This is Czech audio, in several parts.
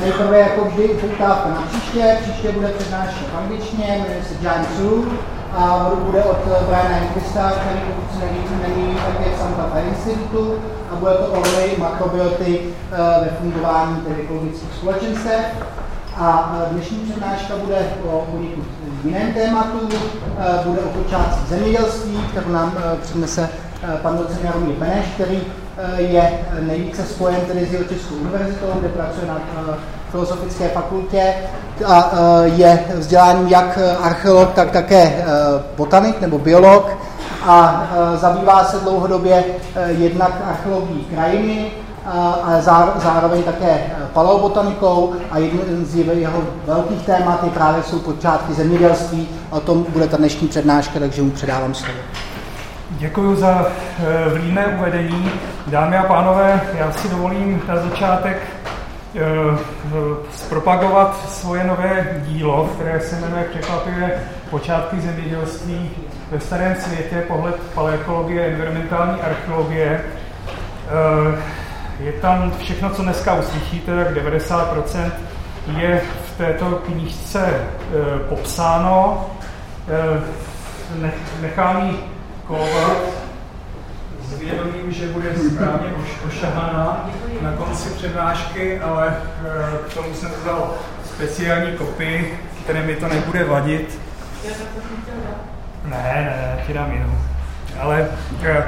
nejprve jako vždy upoutávka na příště, příště bude přednáška v angličtině, jmenuje se Giant Zoo a bude od Briana Enquista, který pokud se neví, není také v Santa Fe Institutu a bude to o roli makrobioty ve fungování tedy ekologických společenstev. A dnešní přednáška bude o poněkud jiném tématu, bude o počátcích zemědělství, kterou nám přednese pan docent Jaromír Beneš, který je nejvíce spojen tedy s Jihočeskou univerzitou, kde pracuje na filozofické fakultě a je vzděláním jak archeolog, tak také botanik nebo biolog a zabývá se dlouhodobě jednak archeologií krajiny, ale zároveň také paleobotanikou a jedním z jeho velkých témat je právě jsou počátky zemědělství. O tom bude ta dnešní přednáška, takže mu předávám slovo. Děkuji za vlídné uvedení. Dámy a pánové, já si dovolím na začátek zpropagovat svoje nové dílo, které se jmenuje překvapivě Počátky zemědělství ve starém světě, pohled paleekologie, environmentální archeologie. Je tam všechno, co dneska uslyšíte, tak 90% je v této knížce popsáno. Nechám ji kolovat s vědomím, že bude správně ošahaná na konci přednášky, ale e, k tomu jsem vzal speciální kopii, které mi to nebude vadit. Ne, ne, ti dám jinou. Ale eh,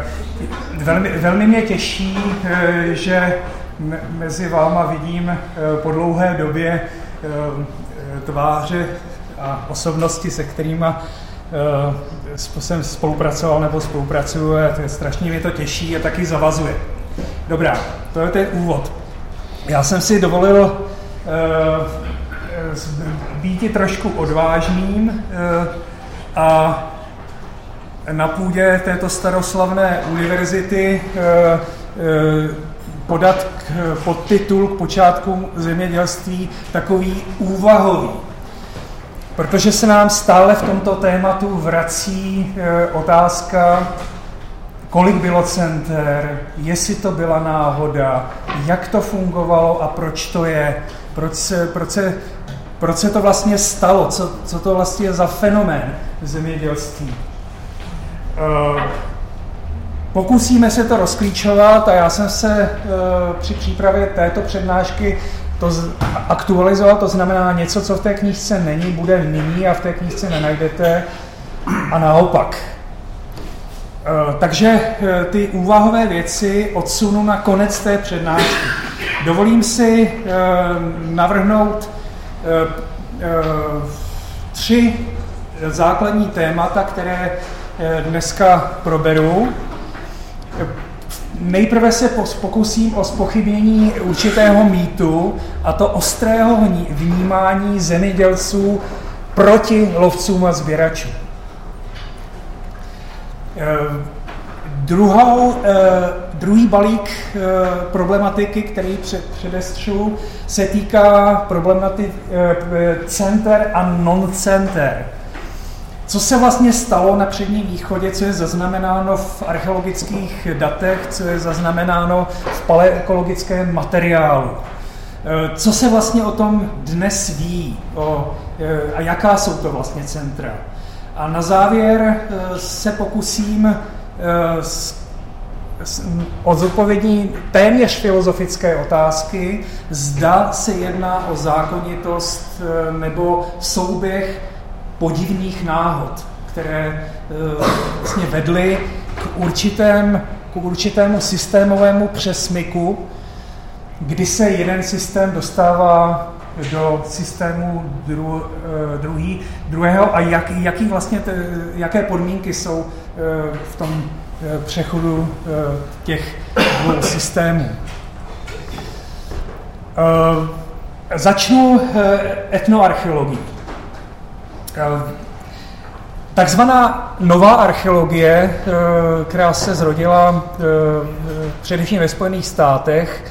velmi, velmi mě těší, eh, že mezi váma vidím eh, po dlouhé době tváře a osobnosti, se kterými jsem spolupracoval nebo spolupracuju a strašně mě to těší a taky zavazuje. Dobrá, to je ten úvod. Já jsem si dovolil být trošku odvážným a na půdě této staroslavné univerzity eh, eh, podat k podtitul k počátku zemědělství takový úvahový. Protože se nám stále v tomto tématu vrací eh, otázka, kolik bylo center, jestli to byla náhoda, jak to fungovalo a proč to je, proč se, proč se, proč se to vlastně stalo, co, co to vlastně je za fenomén zemědělství. Eh, pokusíme se to rozklíčovat a já jsem se eh, při přípravě této přednášky to aktualizoval, to znamená něco, co v té knížce není, bude nyní a v té knížce nenajdete a naopak. Eh, takže ty úvahové věci odsunu na konec té přednášky. Dovolím si navrhnout tři základní témata, které dneska proberu. Nejprve se pokusím o spochybnění určitého mýtu, a to ostrého vnímání zemědělců proti lovcům a sběračům. Eh, druhou, eh, druhý balík problematiky, který před, předestřu, se týká problematiky center a non-center. Co se vlastně stalo na předním východě, co je zaznamenáno v archeologických datech, co je zaznamenáno v paleekologickém materiálu? Eh, co se vlastně o tom dnes ví o, eh, a jaká jsou to vlastně centra? A na závěr eh, se pokusím o zodpovědní téměř filozofické otázky, zda se jedná o zákonitost nebo souběh podivných náhod, které eh, vlastně vedly k, určitém, k určitému systémovému přesmyku, kdy se jeden systém dostává do systému dru, eh, druhý, druhého a jak, jaký vlastně te, jaké podmínky jsou eh, v tom přechodu těch dvou systémů. Začnu etnoarcheologií. Eh, takzvaná nová archeologie, eh, která se zrodila eh, především ve Spojených státech,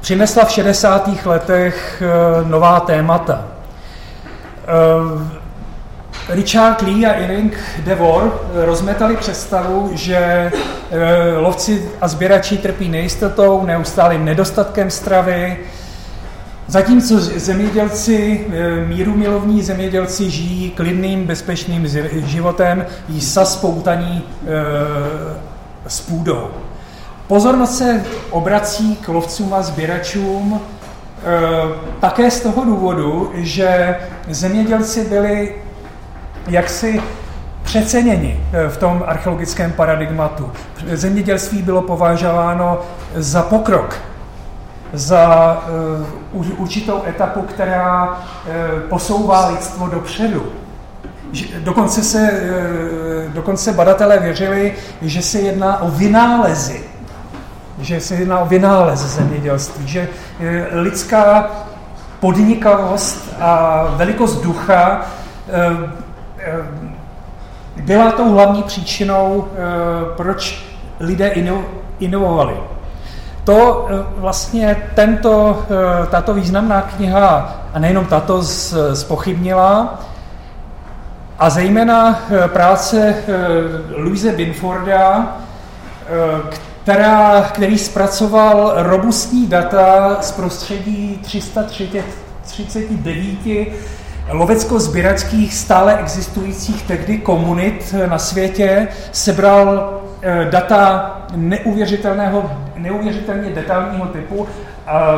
přinesla v 60. letech nová témata. Richard Lee a Irving Devor rozmetali představu, že lovci a sběrači trpí nejistotou, neustálým nedostatkem stravy, Zatímco zemědělci, míru milovní zemědělci žijí klidným, bezpečným životem, jí spoutaní s půdou. Pozornost se obrací k lovcům a sběračům také z toho důvodu, že zemědělci byli jaksi přeceněni eh, v tom archeologickém paradigmatu. Zemědělství bylo považováno za pokrok, za uh, určitou etapu, která uh, posouvá lidstvo dopředu. Dokonce se, uh, dokonce badatelé věřili, že se jedná o vynálezy, že se jedná o vynález zemědělství, že lidská podnikavost a velikost ducha byla tou hlavní příčinou, proč lidé inovovali. To eh, vlastně tento, eh, tato významná kniha, a nejenom tato, spochybnila, a zejména práce Louise Binforda, která, který zpracoval robustní data z prostředí 339 lovecko-sběračských stále existujících tehdy komunit na světě, sebral eh, data neuvěřitelného, neuvěřitelně detailního typu,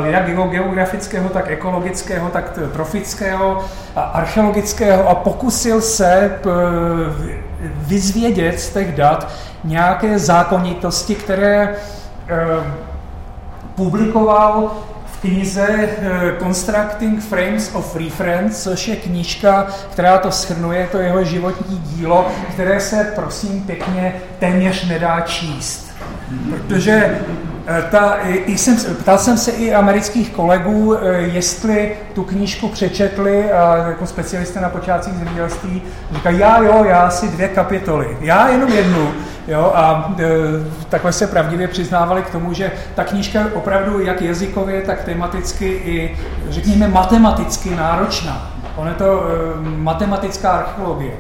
jak geografického, tak ekologického, tak trofického a archeologického a pokusil se vyzvědět z těch dat nějaké zákonitosti, které eh, publikoval knize eh, Constructing Frames of Reference, což je knížka, která to schrnuje, to jeho životní dílo, které se, prosím pěkně, téměř nedá číst. Protože eh, ta, i jsem, ptal jsem se i amerických kolegů, eh, jestli tu knížku přečetli a jako specialisté na počátcích zemědělství říkají, já jo, já si dvě kapitoly, já jenom jednu. Jo, a e, takhle se pravdivě přiznávali k tomu, že ta knížka opravdu jak jazykově, tak tematicky i, řekněme, matematicky náročná. Ono je to e, matematická archeologie.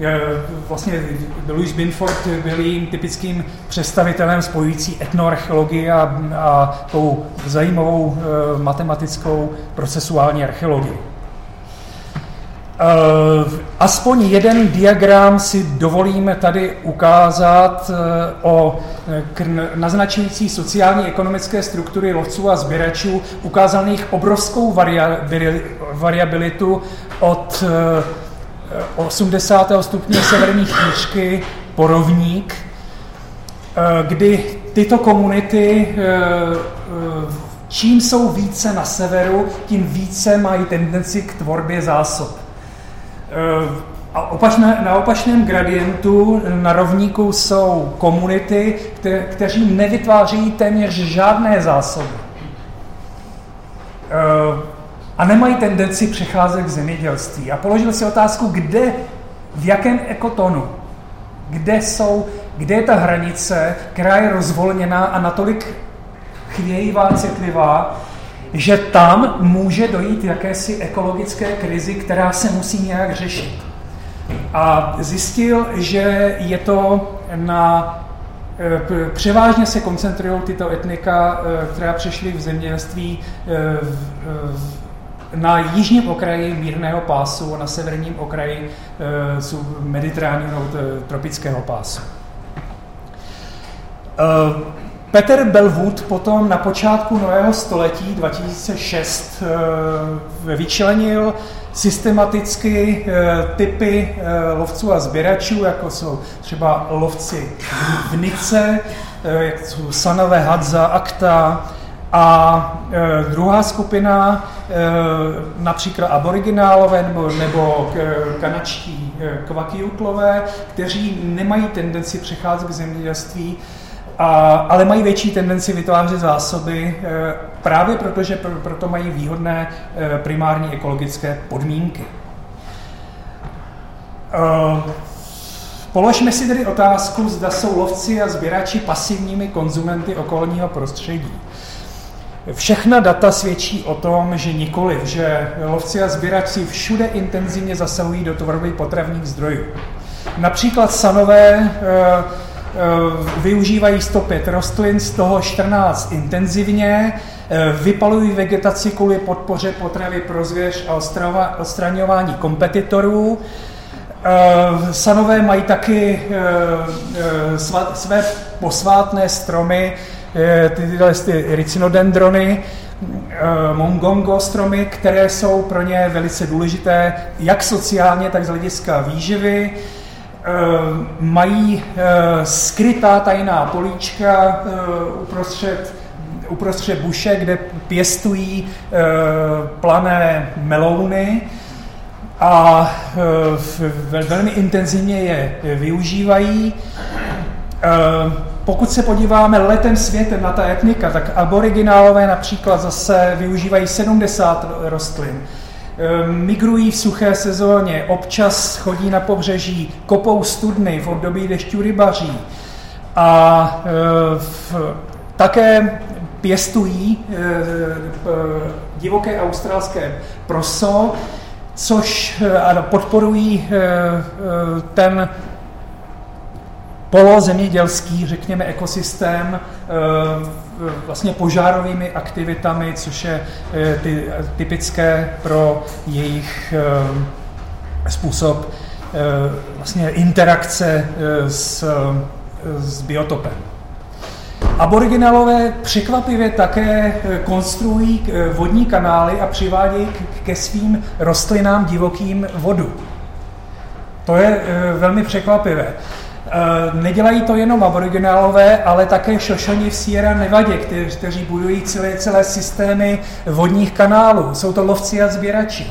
E, vlastně Louis Binford byl jím typickým představitelem spojující etnoarcheologii a, a tou zajímavou e, matematickou procesuální archeologii. Eh, aspoň jeden diagram si dovolíme tady ukázat eh, o naznačující sociální ekonomické struktury lovců a sběračů, ukázaných obrovskou variabilitu od 80. Eh, stupně severní knížky po rovník, kdy tyto komunity čím jsou více na severu, tím více mají tendenci k tvorbě zásob. Eh, a opačné, na opačném gradientu na rovníku jsou komunity, kte, kteří nevytváří téměř žádné zásoby. A nemají tendenci přecházet k zemědělství. A položil si otázku, kde, v jakém ekotonu, kde, jsou, kde je ta hranice, která je rozvolněná a natolik chvějivá, citlivá, že tam může dojít jakési ekologické krizi, která se musí nějak řešit. A zjistil, že je to na e, Převážně se koncentrují tyto etnika, e, která přišly v zemědělství e, na jižním okraji mírného pásu a na severním okraji mediteránního tropického pásu. Peter Belwood potom na počátku nového století 2006 eh, vyčlenil systematicky eh, typy eh, lovců a sběračů, jako jsou třeba lovci v Nice, jak jsou Sanové, Hadza, Akta, a e, druhá skupina, e, například aboriginálové nebo, nebo kanačtí e, kvakiutlové, kteří nemají tendenci přecházet k zemědělství, a, ale mají větší tendenci vytvářet zásoby právě proto, že pr- proto mají výhodné primární ekologické podmínky. Položme si tedy otázku, zda jsou lovci a sběrači pasivními konzumenty okolního prostředí. Všechna data svědčí o tom, že nikoliv, že lovci a sběrači všude intenzivně zasahují do tvorby potravních zdrojů. Například sanové Eh, využívají 105 rostlin, z toho 14 intenzivně vypalují vegetaci kvůli podpoře potravy pro zvěř a odstraňování kompetitorů. Sanové mají taky své posvátné stromy, tyhle ty ricinodendrony, mongongo stromy, které jsou pro ně velice důležité, jak sociálně, tak z hlediska výživy. Eh, mají eh, skrytá tajná políčka eh, uprostřed, uprostřed buše, kde pěstují plané melouny a velmi intenzivně je využívají. Pokud se podíváme letem světem na ta etnika, tak aboriginálové například zase využívají 70 rostlin. Ehm, migrují v suché sezóně, občas chodí na pobřeží, kopou studny v období dešťů rybaří a ehm, v, také pěstují ehm, divoké australské proso, což podporují ten polozemědělský, řekněme, ekosystém eh, vlastně požárovými aktivitami, což je eh, ty, typické pro jejich eh, způsob vlastně interakce s, s biotopem. Aboriginálové překvapivě také konstruují vodní kanály a přivádějí ke svým rostlinám divokým vodu. To je velmi překvapivé. Eh, nedělají to jenom aboriginálové, ale také šošoni v Sierra Nevadě, kteří, kteří budují celé, celé systémy vodních kanálů. Jsou to lovci a sběrači.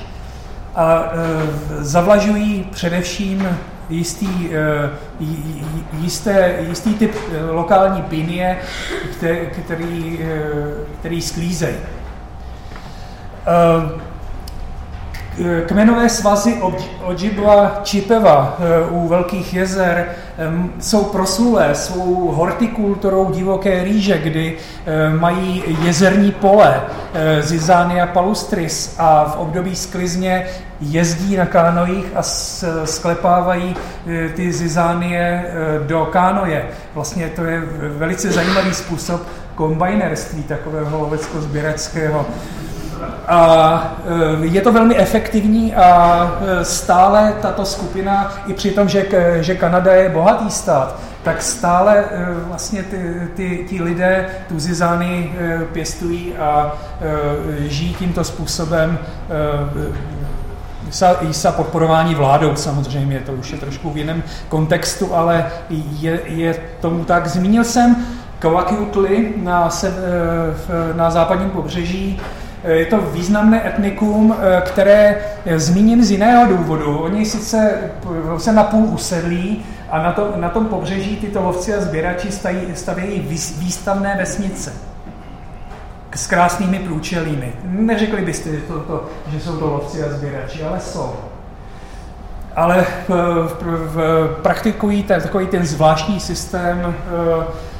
A e, zavlažují především jistý, e, jisté, jistý typ lokální pinie, který, který sklízejí. E, Kmenové svazy Ojibwa Čipeva eh, u Velkých jezer jsou proslulé svou hortikulturou divoké rýže, kdy eh, mají jezerní pole eh, Zizania palustris a v období sklizně jezdí na kánojích a sklepávají ty zizánie do kánoje. Vlastně to je velice zajímavý způsob kombajnerství takového lovecko-sběreckého. A e, je to velmi efektivní a e, stále tato skupina, i při tom, že, že Kanada je bohatý stát, tak stále e, vlastně ty, ty, ty lidé tu zizány pěstují a žijí tímto způsobem sa podporování vládou samozřejmě, to už je trošku v jiném kontextu, ale je, je tomu tak. Zmínil jsem Kawakiutli na, na západním pobřeží, je to významné etnikum, eh, které eh, zmíním z jiného důvodu. Oni sice se napůl usedlí a na, to, na tom pobřeží tyto lovci a sběrači staví, stavějí výstavné vesnice s krásnými průčelími. Neřekli byste, že, to, to, že jsou to lovci a sběrači, ale jsou. Ale v, v, v, praktikují takový ten zvláštní systém Eh,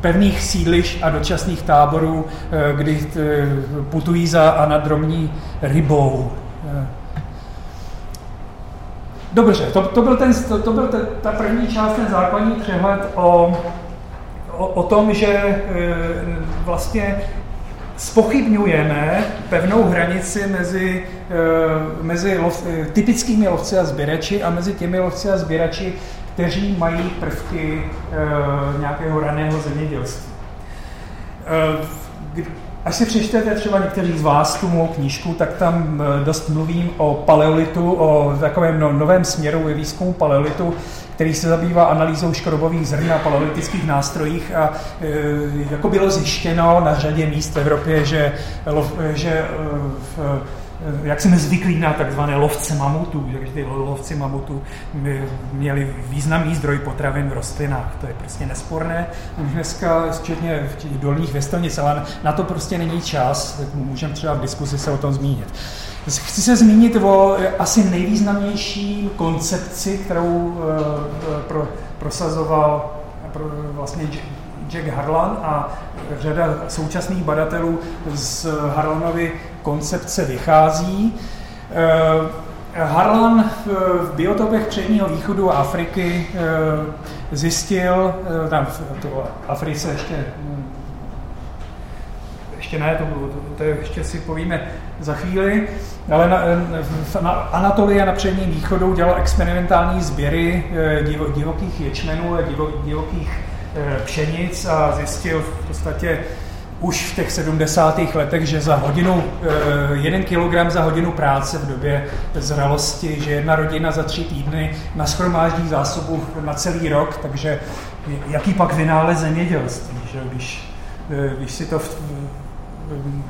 pevných sídliš a dočasných táborů, eh, kdy eh, putují za anadromní rybou. Dobře, to, to byl, ten, to, to byl ten, ta první část, ten základní přehled o, o, o tom, že vlastně spochybňujeme pevnou hranici mezi, mezi lov, typickými lovci a sběrači a mezi těmi lovci a sběrači, kteří mají prvky e, nějakého raného zemědělství. E, až si přečtete třeba někteří z vás tu mou knížku, tak tam eh, dost mluvím o paleolitu, o takovém no, novém směru ve výzkumu paleolitu, který se zabývá analýzou škrobových zrn a paleolitických nástrojích a jako bylo zjištěno na řadě míst v Evropě, že, že v, jak jsme zvyklí na takzvané lovce mamutů, že ty lovci mamutů měli významný zdroj potravin v rostlinách. To je prostě nesporné. Už dneska, včetně v těch dolních věstelnic, ale na to prostě není čas, tak můžeme třeba v diskuzi se o tom zmínit. Chci se zmínit o asi nejvýznamnější koncepci, kterou eh, pro, prosazoval pro, vlastně Jack Harlan a řada současných badatelů z Harlanovy koncepce vychází. Eh, Harlan v biotopech předního východu Afriky eh, zjistil, eh, tam v Africe ještě hm, ještě ne, to, to, to ještě si povíme za chvíli, ale na, na Anatolii a na předním východu dělal experimentální sběry divo, divokých ječmenů a divo, divokých pšenic a zjistil v podstatě už v těch 70. letech, že za hodinu, jeden kilogram za hodinu práce v době zralosti, že jedna rodina za tři týdny naschromáždí zásobu na celý rok, takže jaký pak vynález zemědělství, že když, eh, když si to v,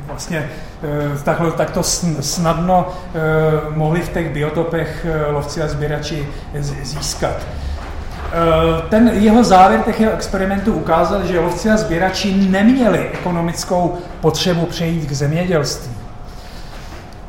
vlastně eh, takhle, takto snadno eh, mohli v těch biotopech lovci a sběrači získat. Ten jeho závěr těch jeho experimentů ukázal, že lovci a sběrači neměli ekonomickou potřebu přejít k zemědělství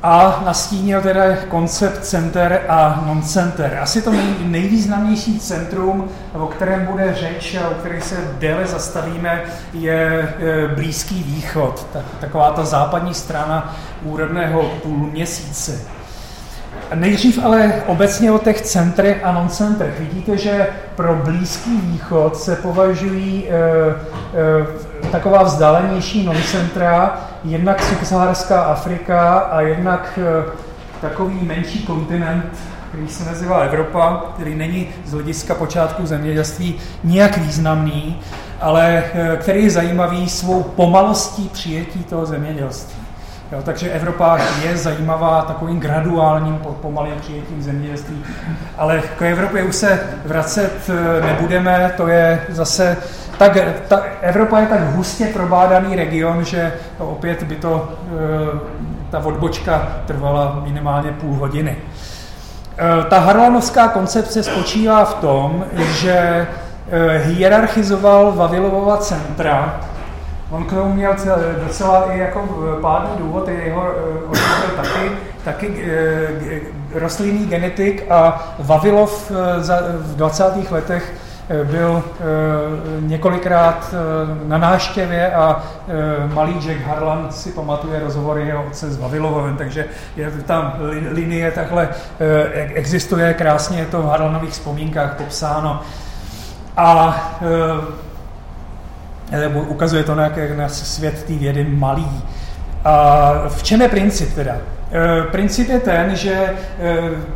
a nastínil teda koncept center a non-center. Asi to nej, nejvýznamnější centrum, o kterém bude řeč a o kterém se déle zastavíme, je Blízký východ, tak, taková ta západní strana úrodného půlměsíce. Nejdřív ale obecně o těch centrech a non-centrech. Vidíte, že pro Blízký východ se považují e, e, taková vzdálenější non-centra, jednak subsaharská Afrika a jednak e, takový menší kontinent, který se nazývá Evropa, který není z hlediska počátku zemědělství nijak významný, ale který je zajímavý svou pomalostí přijetí toho zemědělství. Jo, takže Evropa je zajímavá takovým graduálním, pomalým přijetím zemědělství, ale k Evropě už se vracet e, nebudeme, to je zase tak, ta, Evropa je tak hustě probádaný region, že opět by to, e, ta odbočka trvala minimálně půl hodiny. E, ta harlanovská koncepce spočívá v tom, že hierarchizoval Vavilovova centra, On k tomu měl docela i jako pádný důvod, jeho on byl taky, taky rostlinný genetik a Vavilov v 20. letech byl několikrát na náštěvě a malý Jack Harlan si pamatuje rozhovory jeho otce s Vavilovem, takže je tam linie takhle existuje krásně, je to v Harlanových vzpomínkách popsáno. A nebo ukazuje to na, jak na svět té vědy malý. A v čem je princip teda? E, princip je ten, že e,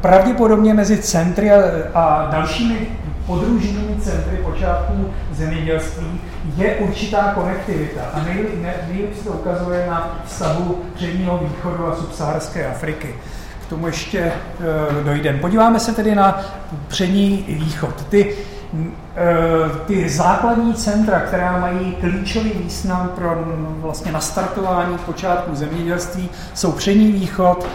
pravděpodobně mezi centry a, dalšími podružnými centry počátku zemědělství je určitá konektivita. A nejlépe se to ukazuje na vztahu předního východu a subsaharské Afriky. K tomu ještě e, dojdeme. Podíváme se tedy na přední východ. Ty ty základní centra, která mají klíčový význam pro vlastně nastartování počátku zemědělství, jsou Přední východ,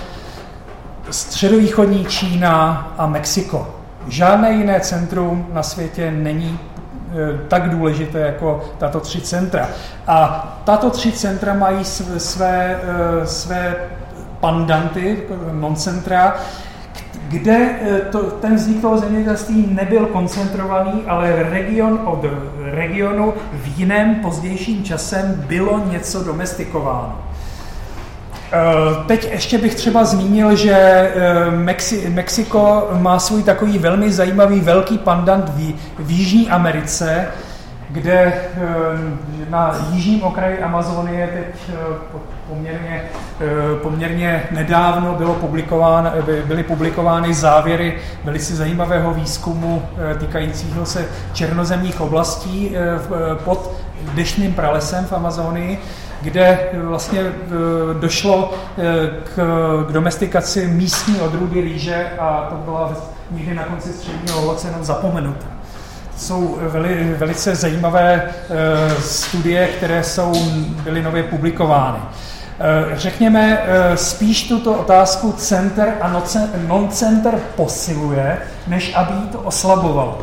středovýchodní Čína a Mexiko. Žádné jiné centrum na světě není eh, tak důležité jako tato tři centra. A tato tři centra mají své, eh, své pandanty, non-centra, kde eh, to, ten vznik toho zemědělství nebyl koncentrovaný, ale region od regionu v jiném pozdějším časem bylo něco domestikováno. Eh, teď ještě bych třeba zmínil, že eh, Mexi- Mexiko má svůj takový velmi zajímavý velký pandant v, v Jižní Americe, kde eh, na jižním okraji Amazonie teď eh, poměrně, eh, poměrně nedávno bylo publikován, byly publikovány závěry velice zajímavého výzkumu týkajícího se černozemních oblastí pod deštným pralesem v Amazonii, kde vlastně došlo k, k domestikaci místní odrůdy rýže a to byla někdy na konci středního jenom zapomenuta jsou veli, velice zajímavé eh, studie, které jsou, byly nově publikovány. Eh, řekněme, eh, spíš tuto otázku center a non-center posiluje, než aby jí to oslabovalo.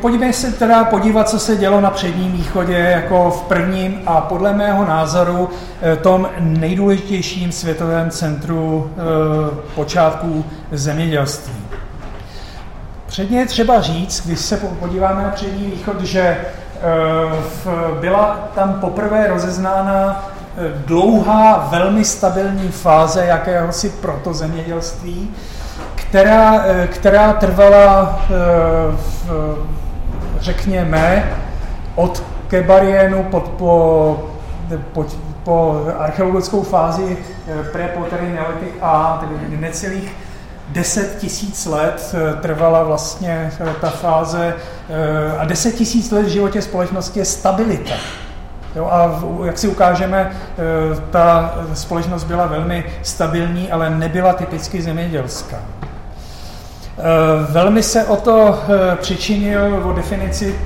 Podívejme se teda podívat, co se dělo na předním východě jako v prvním a podle mého názoru tom nejdůležitějším světovém centru počátků zemědělství. Předně je třeba říct, když se podíváme na přední východ, že eh, byla tam poprvé rozeznána eh, dlouhá, velmi stabilní fáze jakéhosi protozemědělství, která, eh, která trvala, řekněme, od Kebarienu pod, po, po, po archeologickou fázi pre-pottery neolitik A, tedy necelých 10 tisíc let trvala vlastně ta fáze a 10 tisíc let v životě společnosti je stabilita. Jo, a jak si ukážeme, ta společnost byla velmi stabilní, ale nebyla typicky zemědělská. Velmi se o to přičinil o definici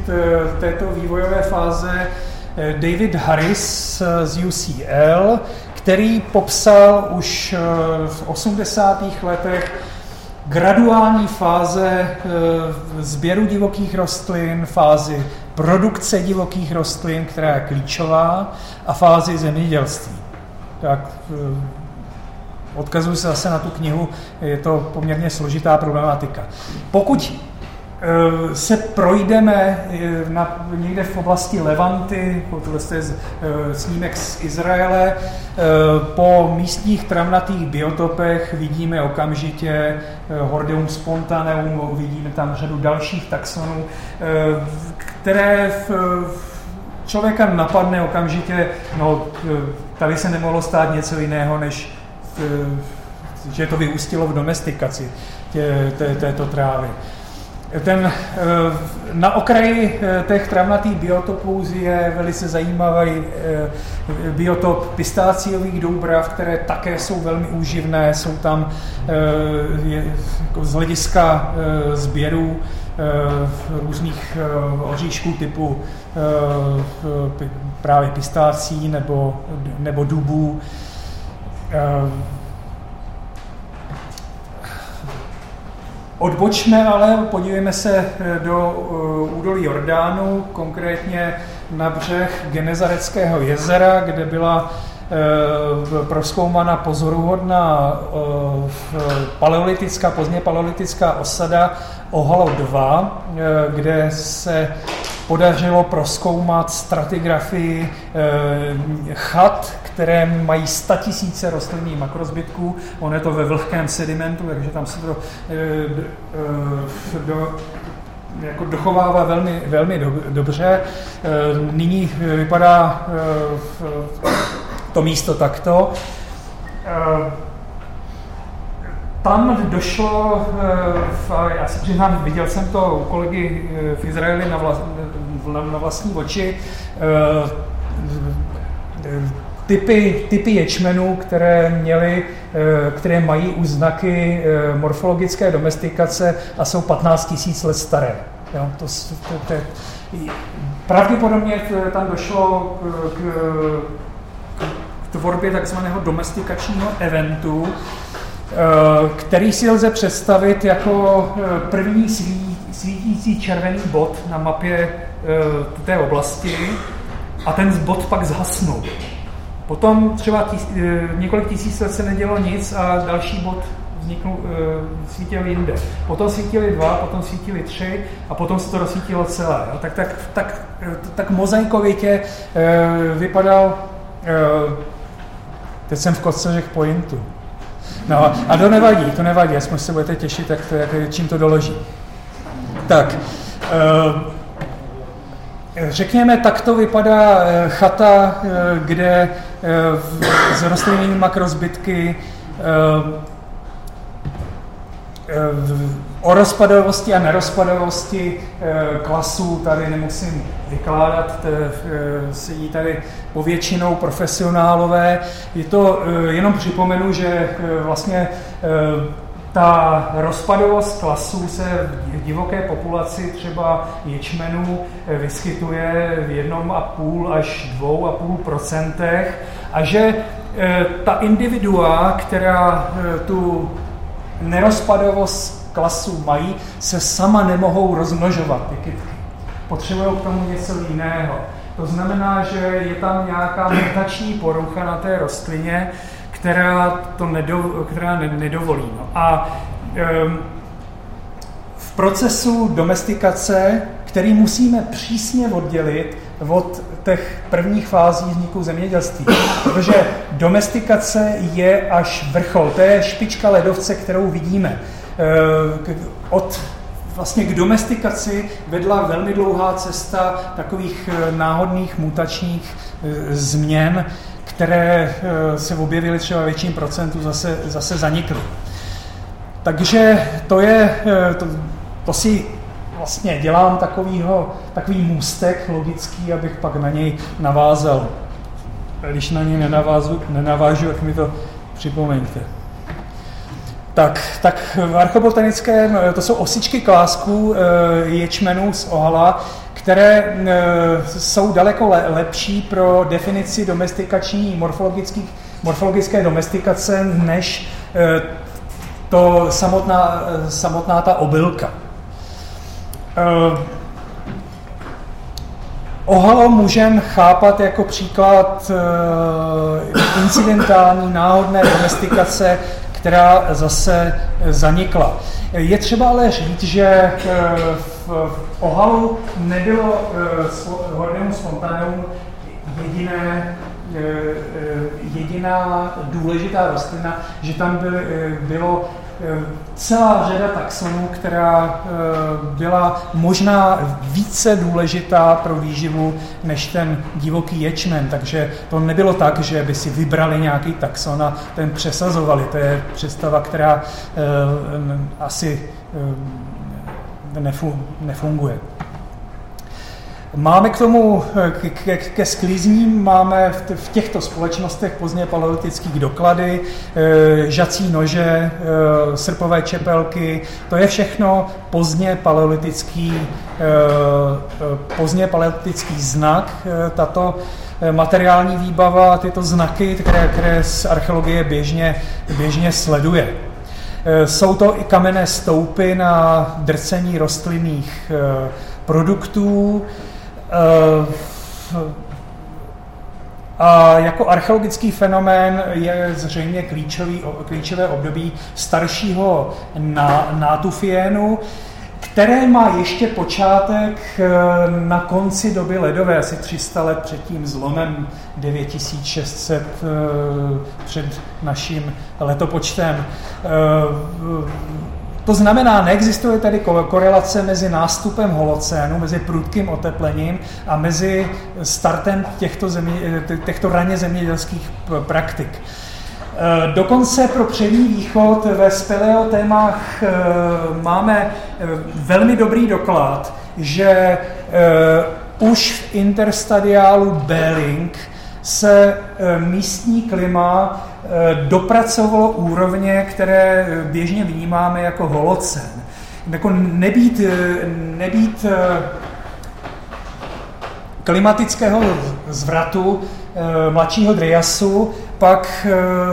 této vývojové fáze David Harris z UCL, který popsal už v 80. letech graduální fáze sběru divokých rostlin, fázi produkce divokých rostlin, která je klíčová, a fázi zemědělství. Tak odkazuji se zase na tu knihu, je to poměrně složitá problematika. Pokud se projdeme na, někde v oblasti Levanty, tohle je snímek z Izraele, po místních travnatých biotopech vidíme okamžitě Hordeum spontaneum, vidíme tam řadu dalších taxonů, které v, člověka napadne okamžitě, no tady se nemohlo stát něco jiného, než že to vyústilo v domestikaci tě, té, této trávy. Ten, na okraji těch travnatých biotopů je velice zajímavý biotop pistáciových doubrav, které také jsou velmi úživné, jsou tam jako z hlediska sběrů různých oříšků typu právě pistácí nebo, nebo dubů. Odbočme ale, podívejme se do údolí Jordánu, konkrétně na břeh Genezareckého jezera, kde byla proskoumana pozoruhodná paleolitická, pozdně paleolitická osada Ohalo 2, kde se podařilo proskoumat stratigrafii chat, které mají tisíce rostlinných makrozbytků. On je to ve vlhkém sedimentu, takže tam se to do, jako dochovává velmi, velmi dobře. Nyní vypadá to místo takto. Tam došlo, já si přiznám, viděl jsem to u kolegy v Izraeli na, vla, na vlastní oči, typy, typy ječmenů, které, měly, které mají už znaky morfologické domestikace a jsou 15 000 let staré. Jo, to, to, to, pravděpodobně tam došlo k, k, k tvorbě takzvaného domestikačního eventu, který si lze představit jako první svítící červený bod na mapě té oblasti a ten bod pak zhasnul. Potom třeba tis, několik tisíc let se nedělo nic a další bod vzniknul, svítil jinde. Potom svítili dva, potom svítili tři a potom se to rozsvítilo celé. Tak, tak, tak, tak mozaikovitě vypadal, teď jsem v kostce řekl pointu. No a to nevadí, to nevadí, aspoň se budete těšit, jak to, jak, čím to doloží. Tak, Řekněme, takto vypadá chata, kde s rostlinnými makrozbytky o rozpadovosti a nerozpadovosti klasů tady nemusím vykládat, sedí tady povětšinou profesionálové. Je to, jenom připomenu, že vlastně ta rozpadovost klasů se v divoké populaci třeba ječmenů vyskytuje v jednom a půl až dvou a půl procentech a že ta individua, která tu nerozpadovost klasů mají, se sama nemohou rozmnožovat, ty kytky. Potřebují k tomu něco jiného. To znamená, že je tam nějaká mutační porucha na té rostlině, která to nedo, která nedovolí. No. A um, v procesu domestikace, který musíme přísně oddělit od těch prvních fází vzniku zemědělství. Protože domestikace je až vrchol, to je špička ledovce, kterou vidíme. Od vlastně k domestikaci vedla velmi dlouhá cesta takových náhodných mutačních změn, které se objevily třeba větším procentu, zase, zase zanikly. Takže to je, to, to si vlastně dělám takovýho, takový můstek logický, abych pak na něj navázal. Když na něj nenavážu, nenavážu jak mi to připomeňte. Tak, tak v archobotanickém, to jsou osičky klásků eh, ječmenů z ohala, které eh, jsou daleko lepší pro definici domestikační morfologické domestikace než eh, to samotná, samotná ta obilka. Uh, Ohalo můžeme chápat jako příklad uh, incidentální, náhodné domestikace, která zase zanikla. Je třeba ale říct, že v, v Ohalu nebylo hornému spontáneum jediné jediná důležitá rostlina, že tam byl, bylo Eh, celá řada taxonů, která eh, byla možná více důležitá pro výživu než ten divoký ječmen. Takže to nebylo tak, že by si vybrali nějaký taxon a ten přesazovali. To je představa, která eh, asi nefunguje. Máme k tomu, k, ke, ke sklizním, máme v, v těchto společnostech pozdně paleolitických doklady, e, žací nože, e, srpové čepelky, to je všechno pozdně paleolitický, e, pozdně paleolitický znak. Tato materiální výbava, tyto znaky, které, které z archeologie běžně, běžně sleduje. Jsou to i kamenné stoupy na drcení rostlinných produktů, Eh, a jako archeologický fenomén je zřejmě klíčový, klíčové období staršího nátufiénu, které má ještě počátek eh, na konci doby ledové, asi 300 let před tím zlomem 9600 eh, před naším letopočtem. To znamená, neexistuje tady korelace mezi nástupem holocénu, mezi prudkým oteplením a mezi startem těchto, země, těchto raně zemědělských praktik. E, dokonce pro přední východ ve speleotémách e, máme e, velmi dobrý doklad, že už v interstadiálu Belling se místní klima Eh, dopracovalo úrovně, které běžně vnímáme jako holocen. Jako nebýt, eh, nebýt eh, klimatického zvratu mladšího Driasu, pak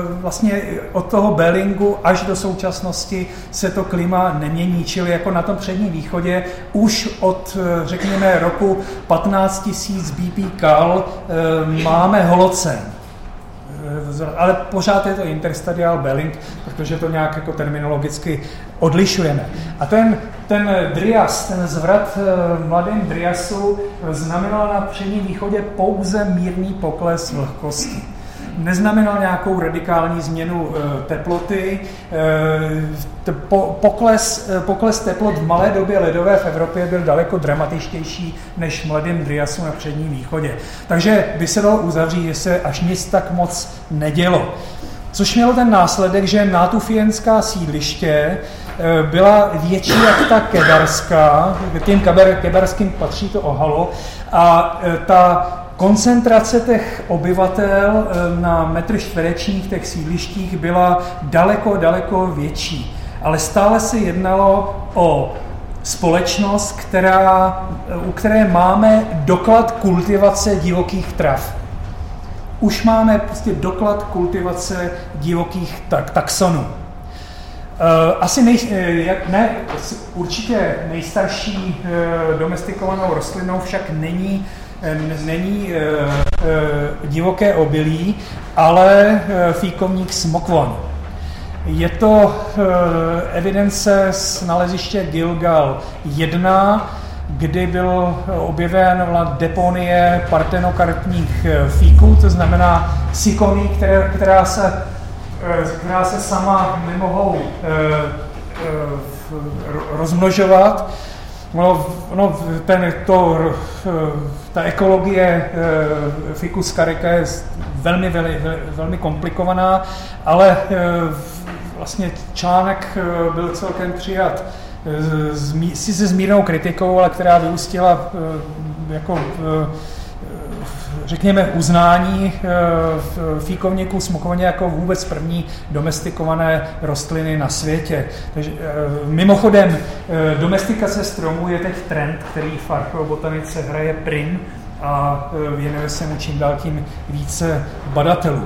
vlastně od toho Bellingu až do současnosti se to klima nemění, čili jako na tom předním východě už od, řekněme, roku 15 000 BP Kal máme holocen ale pořád je to interstadial belling, protože to nějak jako terminologicky odlišujeme. A ten, ten Drias, ten zvrat v mladém Driasu znamenal na předním východě pouze mírný pokles vlhkosti neznamenal nějakou radikální změnu eh, teploty. Eh, pokles, eh, pokles teplot v malé době ledové v Evropě byl daleko dramatičtější než v mladém Driasu na předním východě. Takže by se dalo uzavřít, že se až nic tak moc nedělo. Což mělo ten následek, že nátufienská sídliště byla větší jak ta kebarská, tím kebarským patří to ohalo, a ta Koncentrace těch obyvatel eh, na metr čtverečních těch sídlištích byla daleko, daleko větší. Ale stále se jednalo o společnost, která, eh, u které máme doklad kultivace divokých trav. Už máme prostě doklad kultivace divokých tak, taxonů. Eh, asi nej, jak ne, určitě nejstarší domestikovanou rostlinou však není není eh, eh, divoké obilí, ale eh, fíkovník smokvon. Je to evidence z naleziště Gilgal 1, kdy byl objeven deponie partenokarpních fíků, to znamená sikoní, které, která, se, která se sama nemohou rozmnožovat. No, no ten, to, ta ekologie ficus carica je velmi, velmi, velmi komplikovaná, ale vlastně článek byl celkem přijat sice s mírnou kritikou, ale která vyústila jako řekněme, uznání eh, fíkovníků smokovně jako vůbec první domestikované rostliny na světě. Takže, eh, mimochodem, eh, domestikace stromů je teď trend, který v archeobotanice hraje prim a věnuje se mu čím dál tím více badatelů.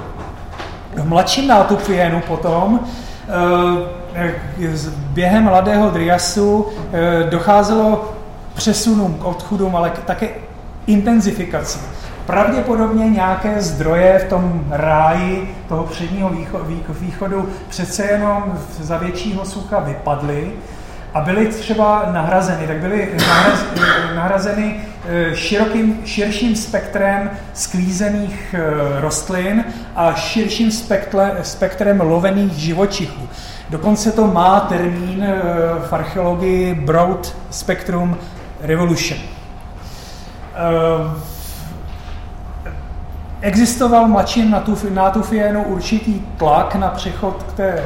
V mladším nátupienu potom během mladého Driasu docházelo přesunům k odchudům, ale také intenzifikaci pravděpodobně nějaké zdroje v tom ráji toho předního východu přece jenom za většího sucha vypadly a byly třeba nahrazeny, tak byly nahrazeny eh, širokým, širším spektrem sklízených eh, rostlin a širším spektre, spektrem lovených živočichů. Dokonce to má termín eh, v archeologii Broad Spectrum Revolution. Existoval mladším nátufienu určitý tlak na přechod k té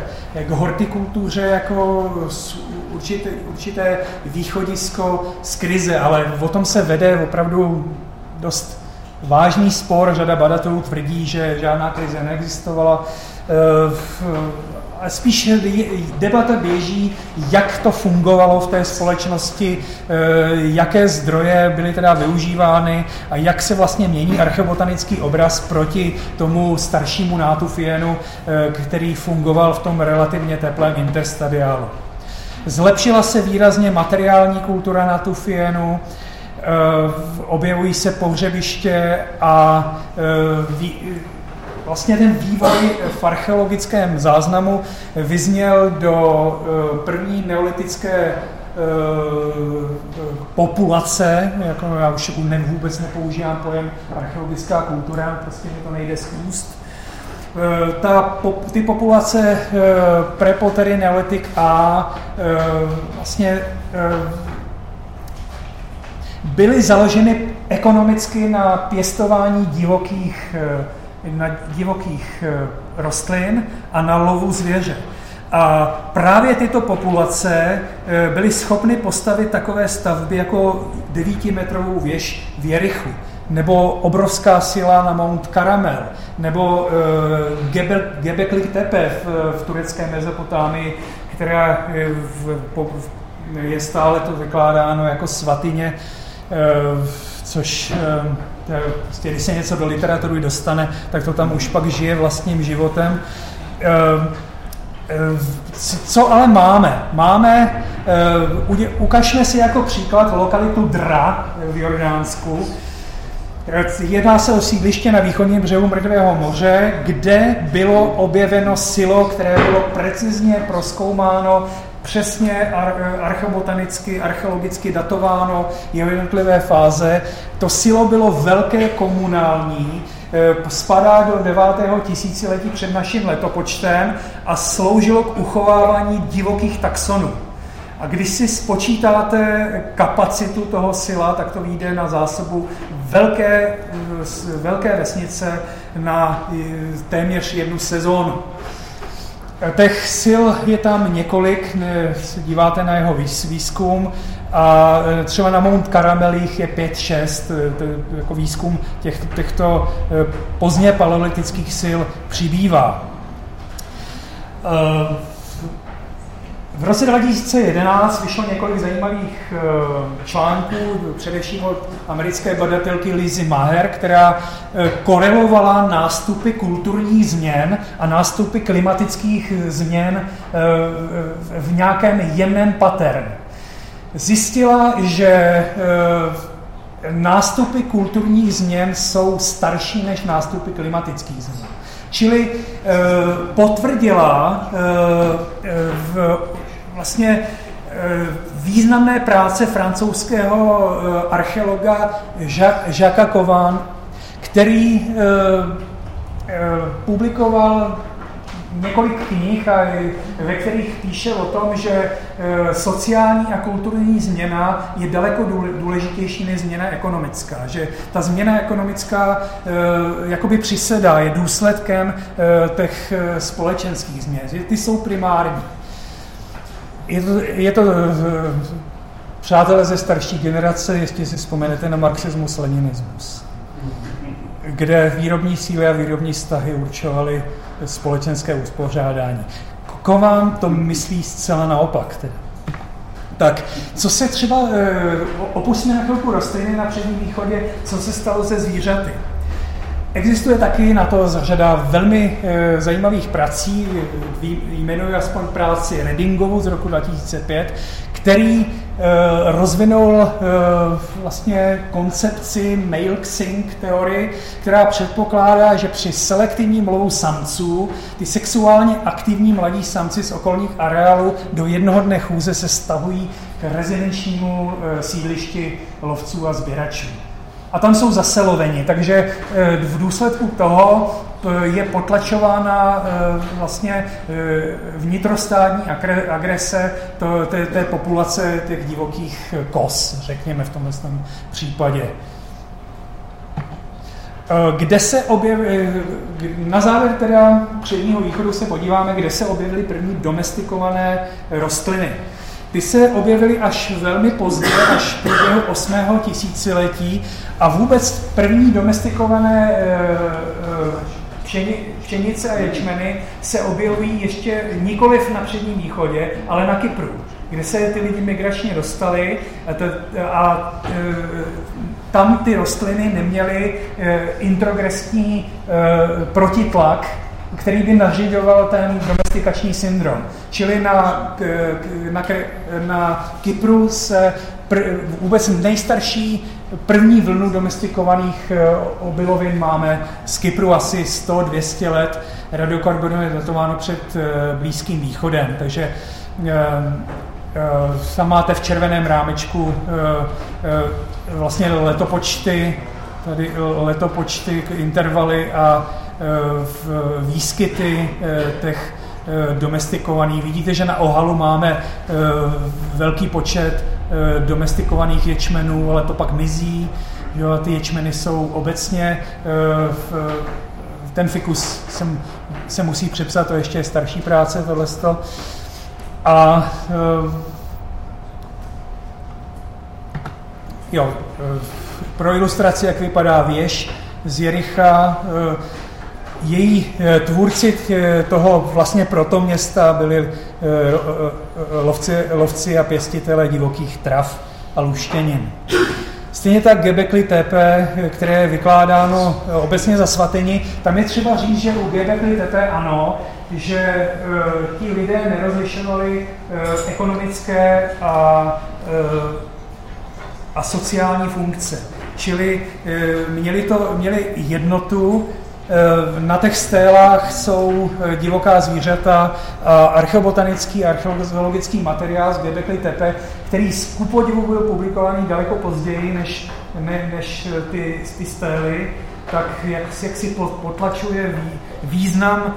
k hortikultuře jako určité, určité východisko z krize, ale o tom se vede opravdu dost vážný spor. Řada badatelů tvrdí, že žádná krize neexistovala. A spíš debata běží, jak to fungovalo v té společnosti, eh, jaké zdroje byly teda využívány a jak se vlastně mění archeobotanický obraz proti tomu staršímu nátufienu, eh, který fungoval v tom relativně teplém interstadiálu. Zlepšila se výrazně materiální kultura natufienu, eh, objevují se pohřebiště a Vlastně ten vývoj v archeologickém záznamu vyzněl do eh, první neolitické eh, populace, jako já už ne, vůbec nepoužívám pojem archeologická kultura, prostě mi to nejde z úst. Eh, ta, ty populace prepotery neolitik a vlastně byly založeny ekonomicky na pěstování divokých na divokých eh, rostlin a na lovu zvěře. A právě tyto populace eh, byly schopny postavit takové stavby jako devítimetrovou věž v Jerichu, nebo obrovská sila na Mount Karamel, nebo Gebe, Gebekli Tepe v, v turecké Mezopotámii, která je, v, je stále to vykládáno jako svatyně, což prostě, když se něco do literatury dostane, tak to tam už pak žije vlastním životem. Ehm, ehm, co ale máme? Máme, ukažme si jako příklad lokalitu Dra v Jordánsku. Jedná se o sídliště na východním břehu Mrtvého moře, kde bylo objeveno silo, které bylo precizně proskoumáno přesně archeobotanicky, archeologicky datováno jeho jednotlivé fáze. To silo bylo velké komunální, eh, spadá do 9. tisíciletí před naším letopočtem a sloužilo k uchovávání divokých taxonů. A když si spočítáte kapacitu toho sila, tak to vyjde na zásobu velké, eh, velké vesnice na eh, téměř jednu sezónu. Těch sil je tam několik, se díváte na jeho výzkum a e, třeba na Mount Karamelích je 5-6, e, jako výzkum těch, těchto e, pozdně paleolitických sil přibývá. V roce 2011 vyšlo několik zajímavých eh, článků, především od americké badatelky Lizy Maher, která eh, korelovala nástupy kulturních změn a nástupy klimatických změn eh, v nějakém jemném pattern. Zjistila, že nástupy kulturních změn jsou starší než nástupy klimatických změn. Čili potvrdila v vlastně eh, významné práce francouzského eh, archeologa Jacques Covan, který eh, publikoval několik knih, ve kterých píše o tom, že sociální a kulturní změna je daleko důležitější než změna ekonomická. Že ta změna ekonomická jakoby přisedá, je důsledkem těch společenských změn. Ty jsou primární. Je to, je to přátelé ze starší generace, jestli si vzpomenete na marxismus, leninismus kde výrobní síly a výrobní vztahy určovaly společenské uspořádání. Kován to myslí zcela naopak. Teda. Tak, co se třeba, e, opustíme na chvilku rostliny na předním východě, co se stalo se zvířaty? Existuje taky na to řada velmi e, zajímavých prací, jmenuji aspoň práci Redingovu z roku 2005, který eh, rozvinul eh, vlastně koncepci male-xing teorii, která předpokládá, že při selektivním lovu samců ty sexuálně aktivní mladí samci z okolních areálů do jednoho dne chůze se stavují k rezidenčnímu eh, sídlišti lovců a sběračů. A tam jsou zaseloveni, takže v důsledku toho je potlačována eh, vlastně eh, vnitrostátní agrese té, populace těch divokých kos, řekněme v tomhle případě. Eh, kde se objevily, na závěr teda předního východu se podíváme, kde se objevily první domestikované rostliny. Ty se objevily až velmi pozdě, až v průběhu 8. tisíciletí a vůbec první domestikované pšenice a ječmeny se objevují ještě nikoliv na předním východě, ale na Kypru, kde se ty lidi migračně dostali a, to, a e, tam ty rostliny neměly introgresní protitlak, který by nařiďoval ten domestikační syndrom. Čili na, na, na Kypru se pr, vůbec nejstarší první vlnu domestikovaných eh, obilovin máme z Kypru asi 100-200 let. Radiokarbonem je datováno před eh, Blízkým východem, takže tam eh, máte v červeném rámečku vlastně letopočty, tady letopočty, intervaly a výskyty těch Eh, domestikovaný. Vidíte, že na Ohalu máme eh, velký počet eh, domestikovaných ječmenů, ale to pak mizí. Jo, ty ječmeny jsou obecně ten fikus se, se musí přepsat, to ještě je starší práce, tohle. A jo, pro ilustraci, jak vypadá věž z Jericha, její eh, tvůrci eh, toho vlastně proto města byli eh, lovci, lovci a pěstitele divokých trav a luštěnin. Stejně tak Gebekli Tepe, které je vykládáno obecně za svatyni, tam je třeba říct, že u Gebekli Tepe ano, že e, ti lidé nerozlišovali e, ekonomické a, e, a sociální funkce. Čili e, měli, to, měli jednotu na těch stélách jsou eh, divoká zvířata archeobotanický a archeologický materiál z Göbekli Tepe, který z kupodivu byl publikovaný daleko později než, ne, než ty, ty stély, tak jak, jak si potlačuje význam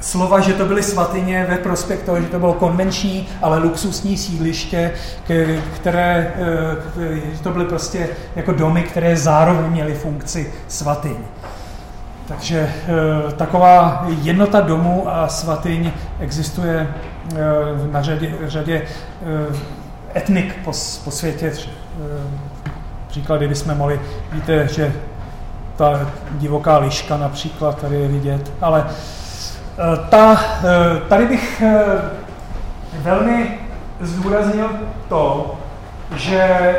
slova, že to byly svatyně ve prospěch toho, že to bylo konvenční, ale luxusní sídliště, které, eh, to byly prostě jako domy, které zároveň měly funkci svatyň. Takže e, taková jednota domů a svatyň existuje e, na řadě, řadě e, etnik po, po světě. Příklady bychom mohli, víte, že ta divoká liška například tady je vidět, ale ta, tady bych velmi zdůraznil to, že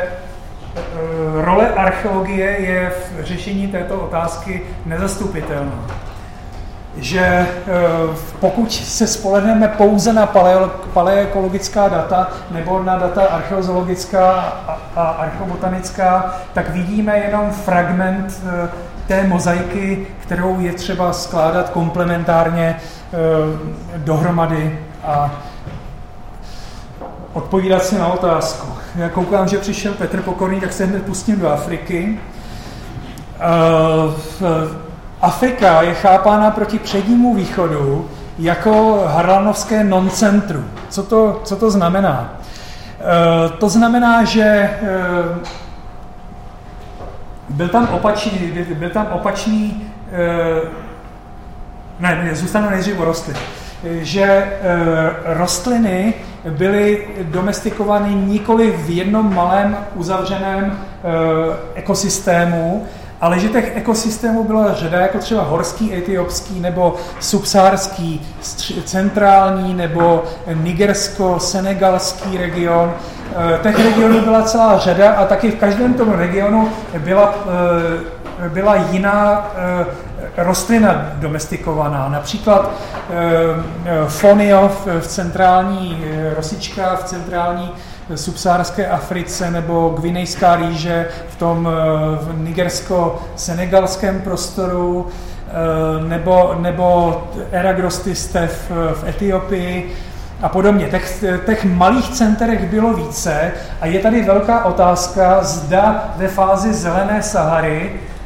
role archeologie je v řešení této otázky nezastupitelná. Že eh, pokud se spolehneme pouze na paleoekologická data nebo na data archeozoologická a archeobotanická, tak vidíme jenom fragment eh, té mozaiky, kterou je třeba skládat komplementárně dohromady a odpovídat si na otázku. Já koukám, že přišel Petr Pokorný, tak se hned pustím do Afriky. Uh, Afrika je chápána proti přednímu východu jako harlanovské non-centrum. Co to, co to znamená? E, to znamená, že e, byl tam opačný, byl tam opačný ne, zůstanu nejdřív u rostlin, že rostliny byly domestikovány nikoli v jednom malém uzavřeném ekosystému, ale že těch ekosystémů byla řada, jako třeba horský, etiopský nebo subsárský, centrální nebo nigersko-senegalský region. Eh, těch regionů byla celá řada a taky v každém tom regionu byla, eh, byla jiná eh, rostlina domestikovaná. Například fonio v centrální rosička, v centrální subsaharské Africe nebo gvinejská rýže v tom eh, v nigersko-senegalském prostoru eh, nebo, nebo Eragrostistev v Etiopii a podobně. Těch, těch malých centerech bylo více a je tady velká otázka, zda ve fázi zelené Sahary Eh,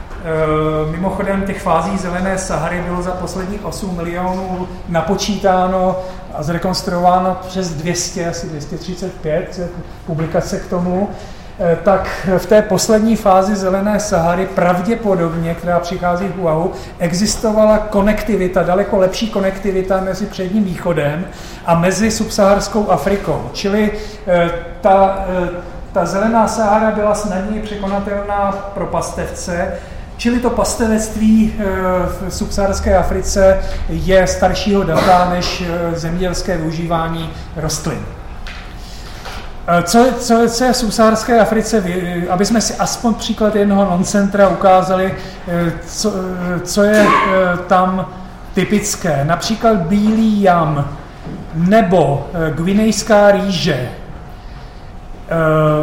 mimochodem těch fází zelené Sahary bylo za posledních 8 milionů napočítáno a zrekonstruováno přes 200, asi 235 publikace k tomu, eh, tak v té poslední fázi zelené Sahary pravděpodobně, která přichází v úvahu, existovala konektivita, daleko lepší konektivita mezi předním východem a mezi subsaharskou Afrikou. Čili eh, ta, ta zelená Sahara byla snadněji překonatelná pro pastevce, Čili to pastevectví eh, v subsaharské Africe je staršího data než eh, zemědělské využívání rostlin. Eh, co, co, co je v subsaharské Africe, aby jsme si aspoň příklad jednoho noncentra ukázali, co, co je tam typické. Například bílý jam nebo gvinejská rýže,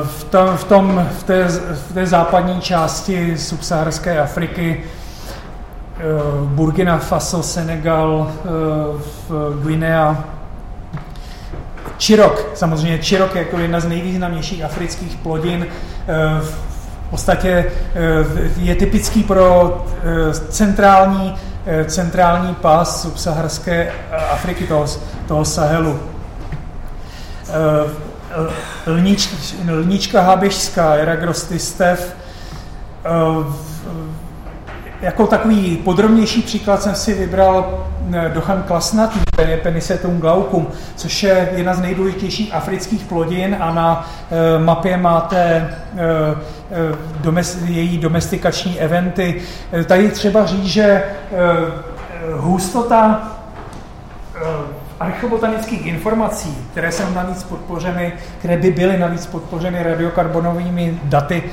v, tom, v, tom, v, té, v té západní části subsaharské Afriky eh, Burkina Faso, Senegal, eh, Guinea, Čirok, samozřejmě Čirok jako jedna z nejvýznamnějších afrických plodin, eh, v podstatě je typický pro centrální, centrální pás subsaharské Afriky, toho, toho Sahelu. Lnič, lnička habišská, Eragrostistev. Eh, jako takový podrobnější příklad jsem si vybral eh, Dochan klasnatý, Penisetum glaucum, což je jedna z nejdůležitějších afrických plodin a na eh, mapě máte její domestikační eventy. Tady třeba říct, že hustota archobotanických informací, které jsou navíc podpořeny, které by byly navíc podpořeny radiokarbonovými daty,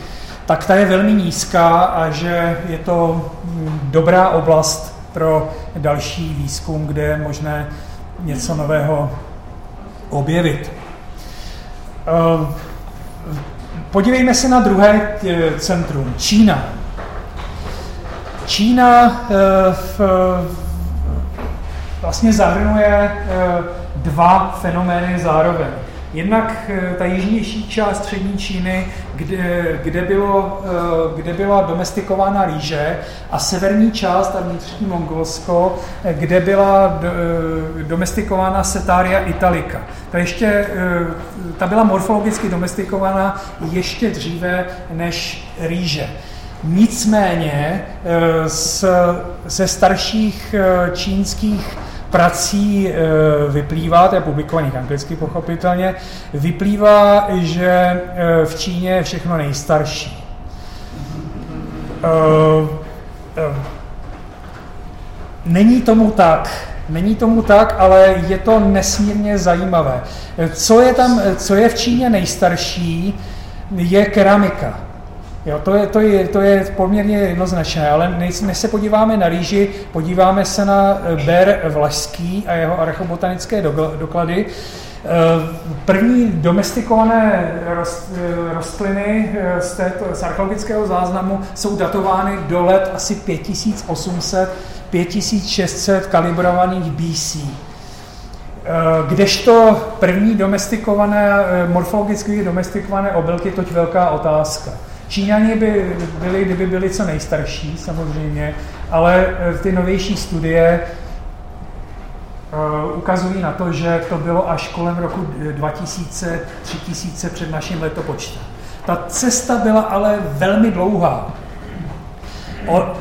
tak ta je velmi nízká a že je to mm, dobrá oblast pro další výzkum, kde je možné něco nového objevit. Ehm, podívejme se na druhé eh, centrum, Čína. Čína eh, v vlastně zahrnuje eh, dva fenomény zároveň. Jednak eh, ta jižnější část střední Číny, kde, kde, bylo, eh, kde byla domestikována rýže a severní část a vnitřní Mongolsko, kde byla domestikována Setaria italica. Ta, ještě, ta byla morfologicky domestikovaná ještě dříve než rýže. Nicméně z, ze starších čínských prací eh, vyplývá, to je publikovaných anglicky pochopitelně, vyplývá, že eh, v Číně je všechno nejstarší. Eh, není tomu tak. Není tomu tak, ale je to nesmírně zajímavé. Co je tam, co je v Číně nejstarší, je keramika. Jo, to, je, to, je, to je poměrně jednoznačné, ale než, se podíváme na rýži, podíváme se na eh, ber vlašský a jeho archobotanické doklady. Eh, první domestikované eh, rostliny z, této, z archeologického záznamu jsou datovány do let asi 5800 5600 kalibrovaných BC. Kdežto první domestikované, morfologicky domestikované obilky, toť velká otázka. Číňani by byli, kdyby byli co nejstarší samozřejmě, ale eh, ty novější studie ukazují na to, že to bylo až kolem roku 2000-3000 před naším letopočtem. Ta cesta byla ale velmi dlouhá.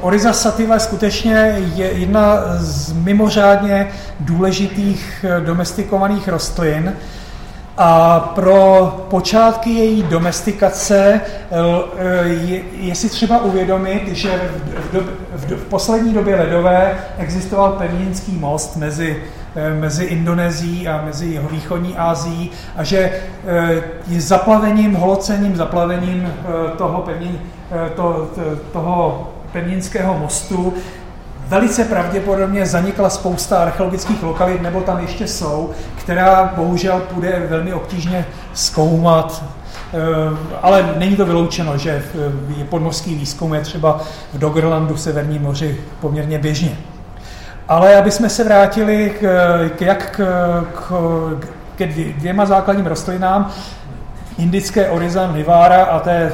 Oriza sativa skutečně je jedna z mimořádně důležitých eh, domestikovaných rostlin, a pro počátky její domestikace eh, je, si třeba uvědomit, že v, dob, v, v poslední době ledové existoval pevninský most mezi, eh, mezi Indonésií a mezi jeho východní Ázií a že je zaplavením, holocením zaplavením toho, pevnin, to, toho pevninského mostu velice pravděpodobně zanikla spousta archeologických lokalit, nebo tam ještě jsou, která bohužel bude velmi obtížně zkoumat, eh, ale není to vyloučeno, že podmořský výzkum je třeba v Doggerlandu v Severním moři poměrně běžně. Ale aby jsme se vrátili k, k jak k, k, k dvěma základním rostlinám, indické Oriza nivára a té e,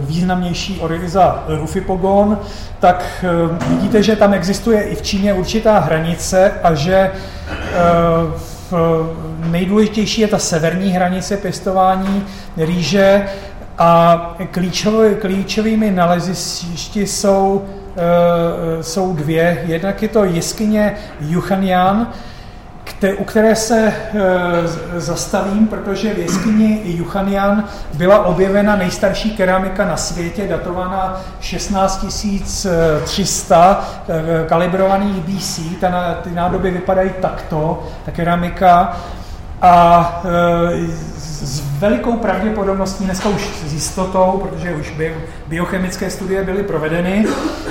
významnější Oriza rufipogon, tak e, vidíte, že tam existuje i v Číně určitá hranice a že e, nejdůležitější je ta severní hranice pěstování rýže a klíčové, klíčovými nalezišti jsou, jsou dvě. Jednak je to jeskyně Yuchanyan, u které se e, zastavím, protože v jeskyni Juchanian byla objevena nejstarší keramika na světě, datovaná 16300 e, kalibrovaných BC. Ta, ty nádoby vypadají takto, ta keramika. A e, s velikou pravděpodobností, dneska už s jistotou, protože už by biochemické studie byly provedeny,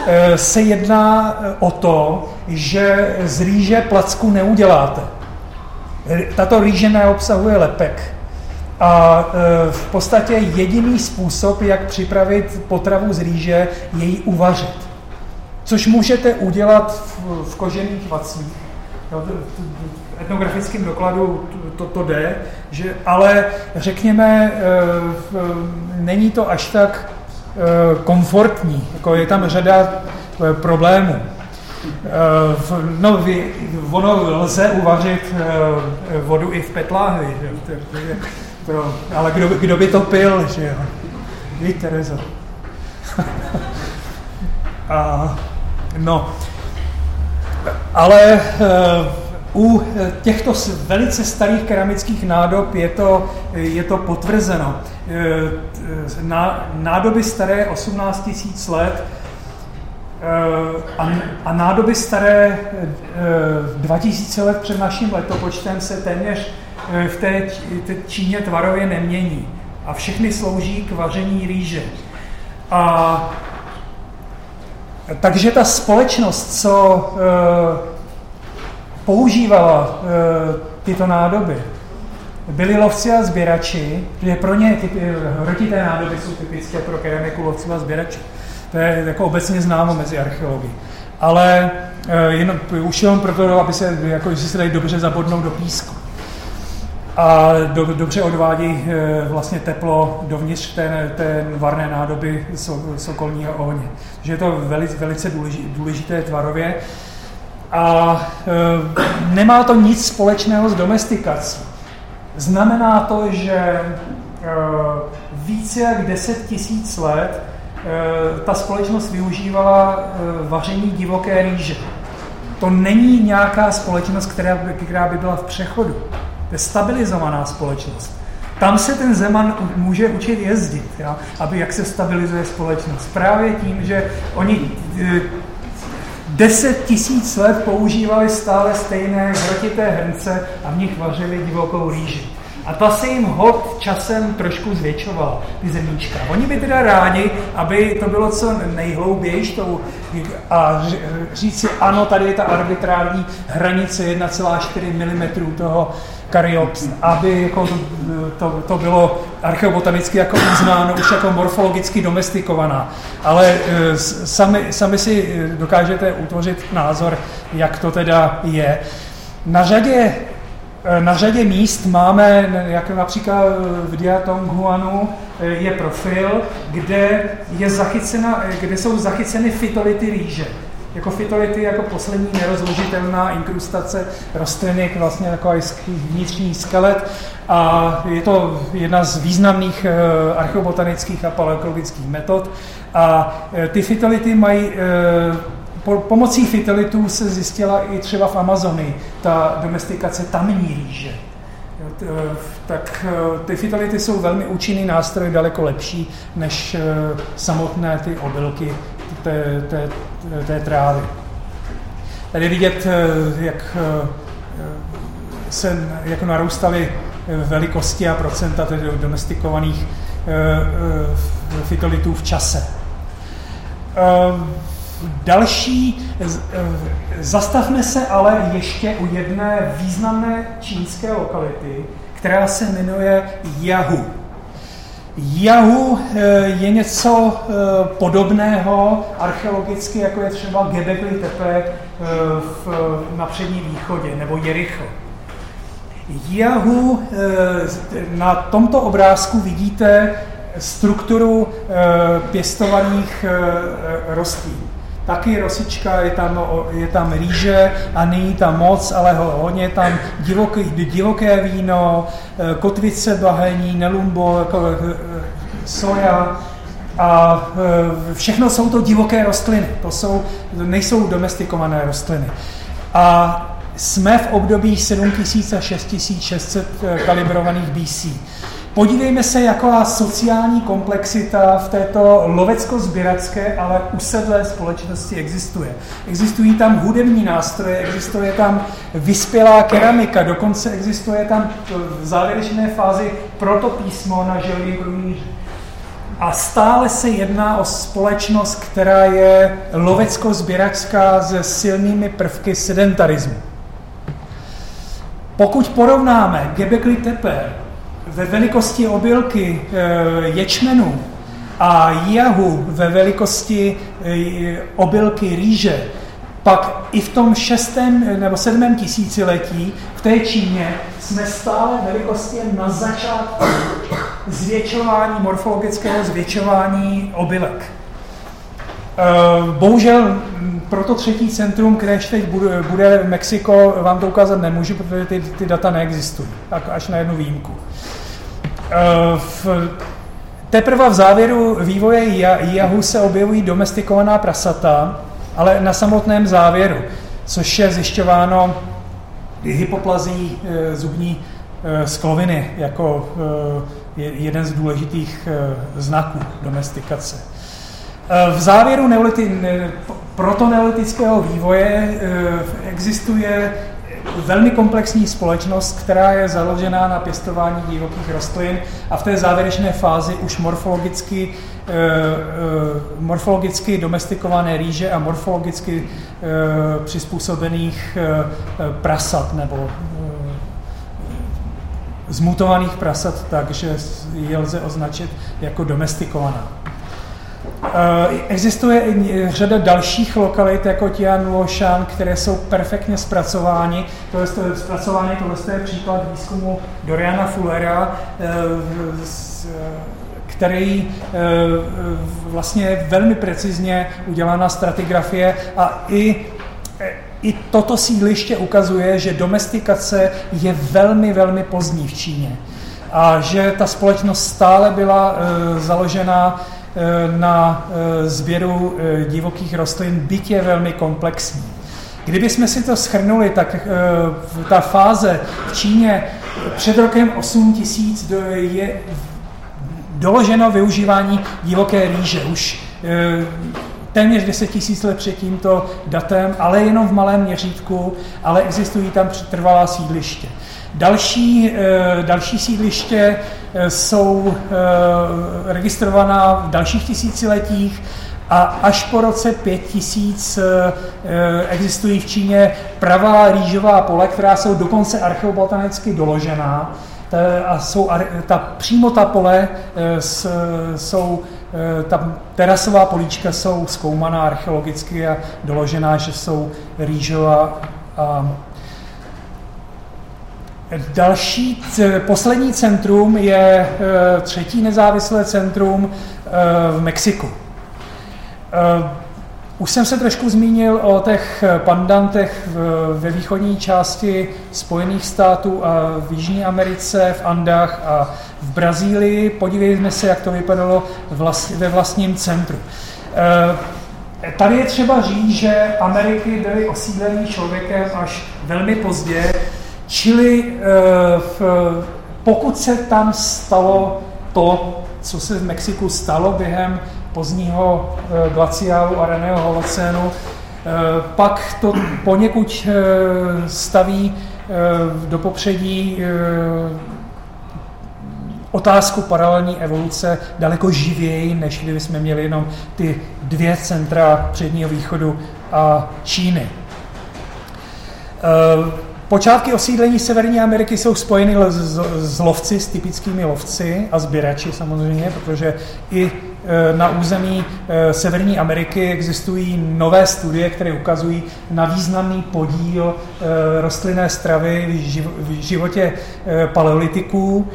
e, se jedná e, o to, že z rýže placku neuděláte. Tato rýže neobsahuje lepek. A e, v podstatě jediný způsob, jak připravit potravu z rýže, je ji uvařit. Což můžete udělat v, v kožených vacích. v etnografickém dokladu to, to jde, že, ale řekněme, e, není to až tak e, komfortní. Jako je tam řada problémů. Eh, no, ono lze uvařit eh, vodu i v petláhvi, ale kdo, kdo by to pil, že jo? Víš, Terezo. A, no, ale uh, u těchto velice starých keramických nádob je to, je to potvrzeno. nádoby staré 18 000 let Eh, a, a nádoby staré 2000 eh, let před naším letopočtem se téměř eh, v té, Číně tvarově nemění. A všechny slouží k vaření rýže. A takže ta společnost, co používala tyto nádoby, byli lovci a sběrači, protože pro ně ty hrotité nádoby jsou typické pro keramiku lovců a sběrači. To je jako obecně známo mezi archeology. Ale e, jenom, už jenom proto, aby se, jako, že se dají dobře zabodnout do písku. A do, dobře odvádí e, vlastně teplo dovnitř té, té varné nádoby so, sokolního ohně. Takže je to velice, velice důležité, tvarově. A e, nemá to nic společného s domestikací. Znamená to, že e, více jak 10 tisíc let Eh, ta společnost využívala eh, vaření divoké rýže. To není nějaká společnost, která by, která by byla v přechodu. To je stabilizovaná společnost. Tam se ten Zeman může učit jezdit, ja? aby jak se stabilizuje společnost. Právě tím, že oni eh, deset tisíc let používali stále stejné hrotité hrnce a v nich vařili divokou rýži. A ta se jim hod časem trošku zvětšovala, ty zemíčka. Oni by teda rádi, aby to bylo co nejhloubější a říct si, ano, tady je ta arbitrární hranice 1,4 mm toho karyops, aby jako to, to, bylo archeobotanicky jako uznáno, už jako morfologicky domestikovaná. Ale e, sami, sami si dokážete utvořit názor, jak to teda je. Na řadě na řadě míst máme, jak například v Diatonghuanu, eh, je profil, kde, je zachycena, kde jsou zachyceny fitolity rýže. jako fitolity jako poslední nerozložitelná inkrustace rostlinek, vlastně jako vnitřní skelet a je to jedna z významných eh, archeobotanických a paleontologických metod a eh, ty fitolity mají po, pomocí fitolitů se zjistila i třeba v Amazonii ta domestikace tamní rýže. Tak ty fitolity jsou velmi účinný nástroj, daleko lepší než samotné ty obilky té, té, té trávy. Tady vidět, eh, jak eh, se jak narůstaly velikosti a procenta tedy domestikovaných eh, fitolitů v čase. Další, zastavme se ale ještě u jedné významné čínské lokality, která se jmenuje Yahoo. Jahu eh, je něco eh, podobného archeologicky, jako je třeba Gebekli Tepe eh, v, na předním východě, nebo Jericho. Jahu, na tomto obrázku vidíte strukturu pěstovaných rostlin. Taky rosička, je tam, je tam rýže a není tam moc, ale hodně je tam divoké, divoké víno, eh, kotvice bahení, nelumbo, jako, eh, soja, a eh, všechno jsou to divoké rostliny, to jsou, nejsou domestikované rostliny. A jsme v období 7000 a 6600 kalibrovaných BC. Podívejme se, jaká sociální komplexita v této lovecko-sběracké, ale usedlé společnosti existuje. Existují tam hudební nástroje, existuje tam vyspělá keramika, dokonce existuje tam v závěrečné fázi protopísmo na želvě krumíři. A stále se jedná o společnost, která je lovecko-sběračská se silnými prvky sedentarismu. Pokud porovnáme Gebekli Tepe ve velikosti obilky e, ječmenu a jahu ve velikosti e, obilky rýže, pak i v tom šestém nebo sedmém tisíciletí v té Číně jsme stále velikosti na začátku zvětšování, morfologického zvětšování obilek. Eh, bohužel pro to třetí centrum, které teď bude, Mexiko, vám to ukázat nemůžu, protože ty, ty data neexistují, až na jednu výjimku. Eh, v, teprve v závěru vývoje Yahoo se objevují domestikovaná prasata, ale na samotném závěru, což je zjišťováno hypoplazí eh, zubní skloviny jako jeden z důležitých znaků domestikace. V závěru neolity, protoneolitického vývoje eh, existuje velmi komplexní společnost, která je založená na pěstování divokých rostlin a v té závěrečné fázi už morfologicky, eh, eh, morfologicky domestikované rýže a morfologicky přizpůsobených prasat nebo zmutovaných prasat, takže je lze označit jako domestikovaná. Eh, existuje řada dalších lokalit, jako Tian které jsou perfektně zpracovány. To je zpracování, tohle je příklad výzkumu Doriana Fullera, eh, který eh, vlastně velmi precizně udělaná stratigrafie a i i toto sídliště ukazuje, že domestikace je velmi, velmi pozdní v Číně a že ta společnost stále byla založena Eh, na eh, sběru eh, divokých rostlin, byť je velmi komplexní. Kdybychom si to schrnuli, tak ta fáze v Číně před rokem 8000 je doloženo využívání divoké rýže. Už téměř 10 tisíc let před tímto datem, ale jenom v malém měřítku, ale existují tam trvalá sídliště. Další, eh, další sídliště eh, jsou eh, registrovaná v dalších tisíciletích a až po roce 5000 existují v Číně pravá rýžová pole, která jsou dokonce archeobotanicky doložená. A jsou, ta, přímo ta pole jsou, ta terasová políčka jsou zkoumaná archeologicky a doložená, že jsou rýžová a Další, poslední centrum je eh, třetí nezávislé centrum eh, v Mexiku. Eh, Už jsem se trošku zmínil o těch pandantech ve východní části Spojených států a v Jižní Americe, v Andách a v Brazílii. Podívejme se, jak to vypadalo ve vlastním centru. Tady je třeba říct, že Ameriky byly osídleny člověkem až velmi pozdě, čili eh, pokud se tam stalo to, co se v Mexiku stalo během pozdního eh, glaciálu a raného holocénu, pak to poněkud staví do popředí otázku paralelní evoluce daleko živěji, než kdyby jsme měli jenom ty dvě centra předního východu a Číny. Počátky osídlení Severní Ameriky jsou spojeny s lovci, s typickými lovci a sběrači samozřejmě, protože i eh, na území eh, Severní Ameriky existují nové studie, které ukazují na významný podíl rostlinné stravy v životě paleolitiků.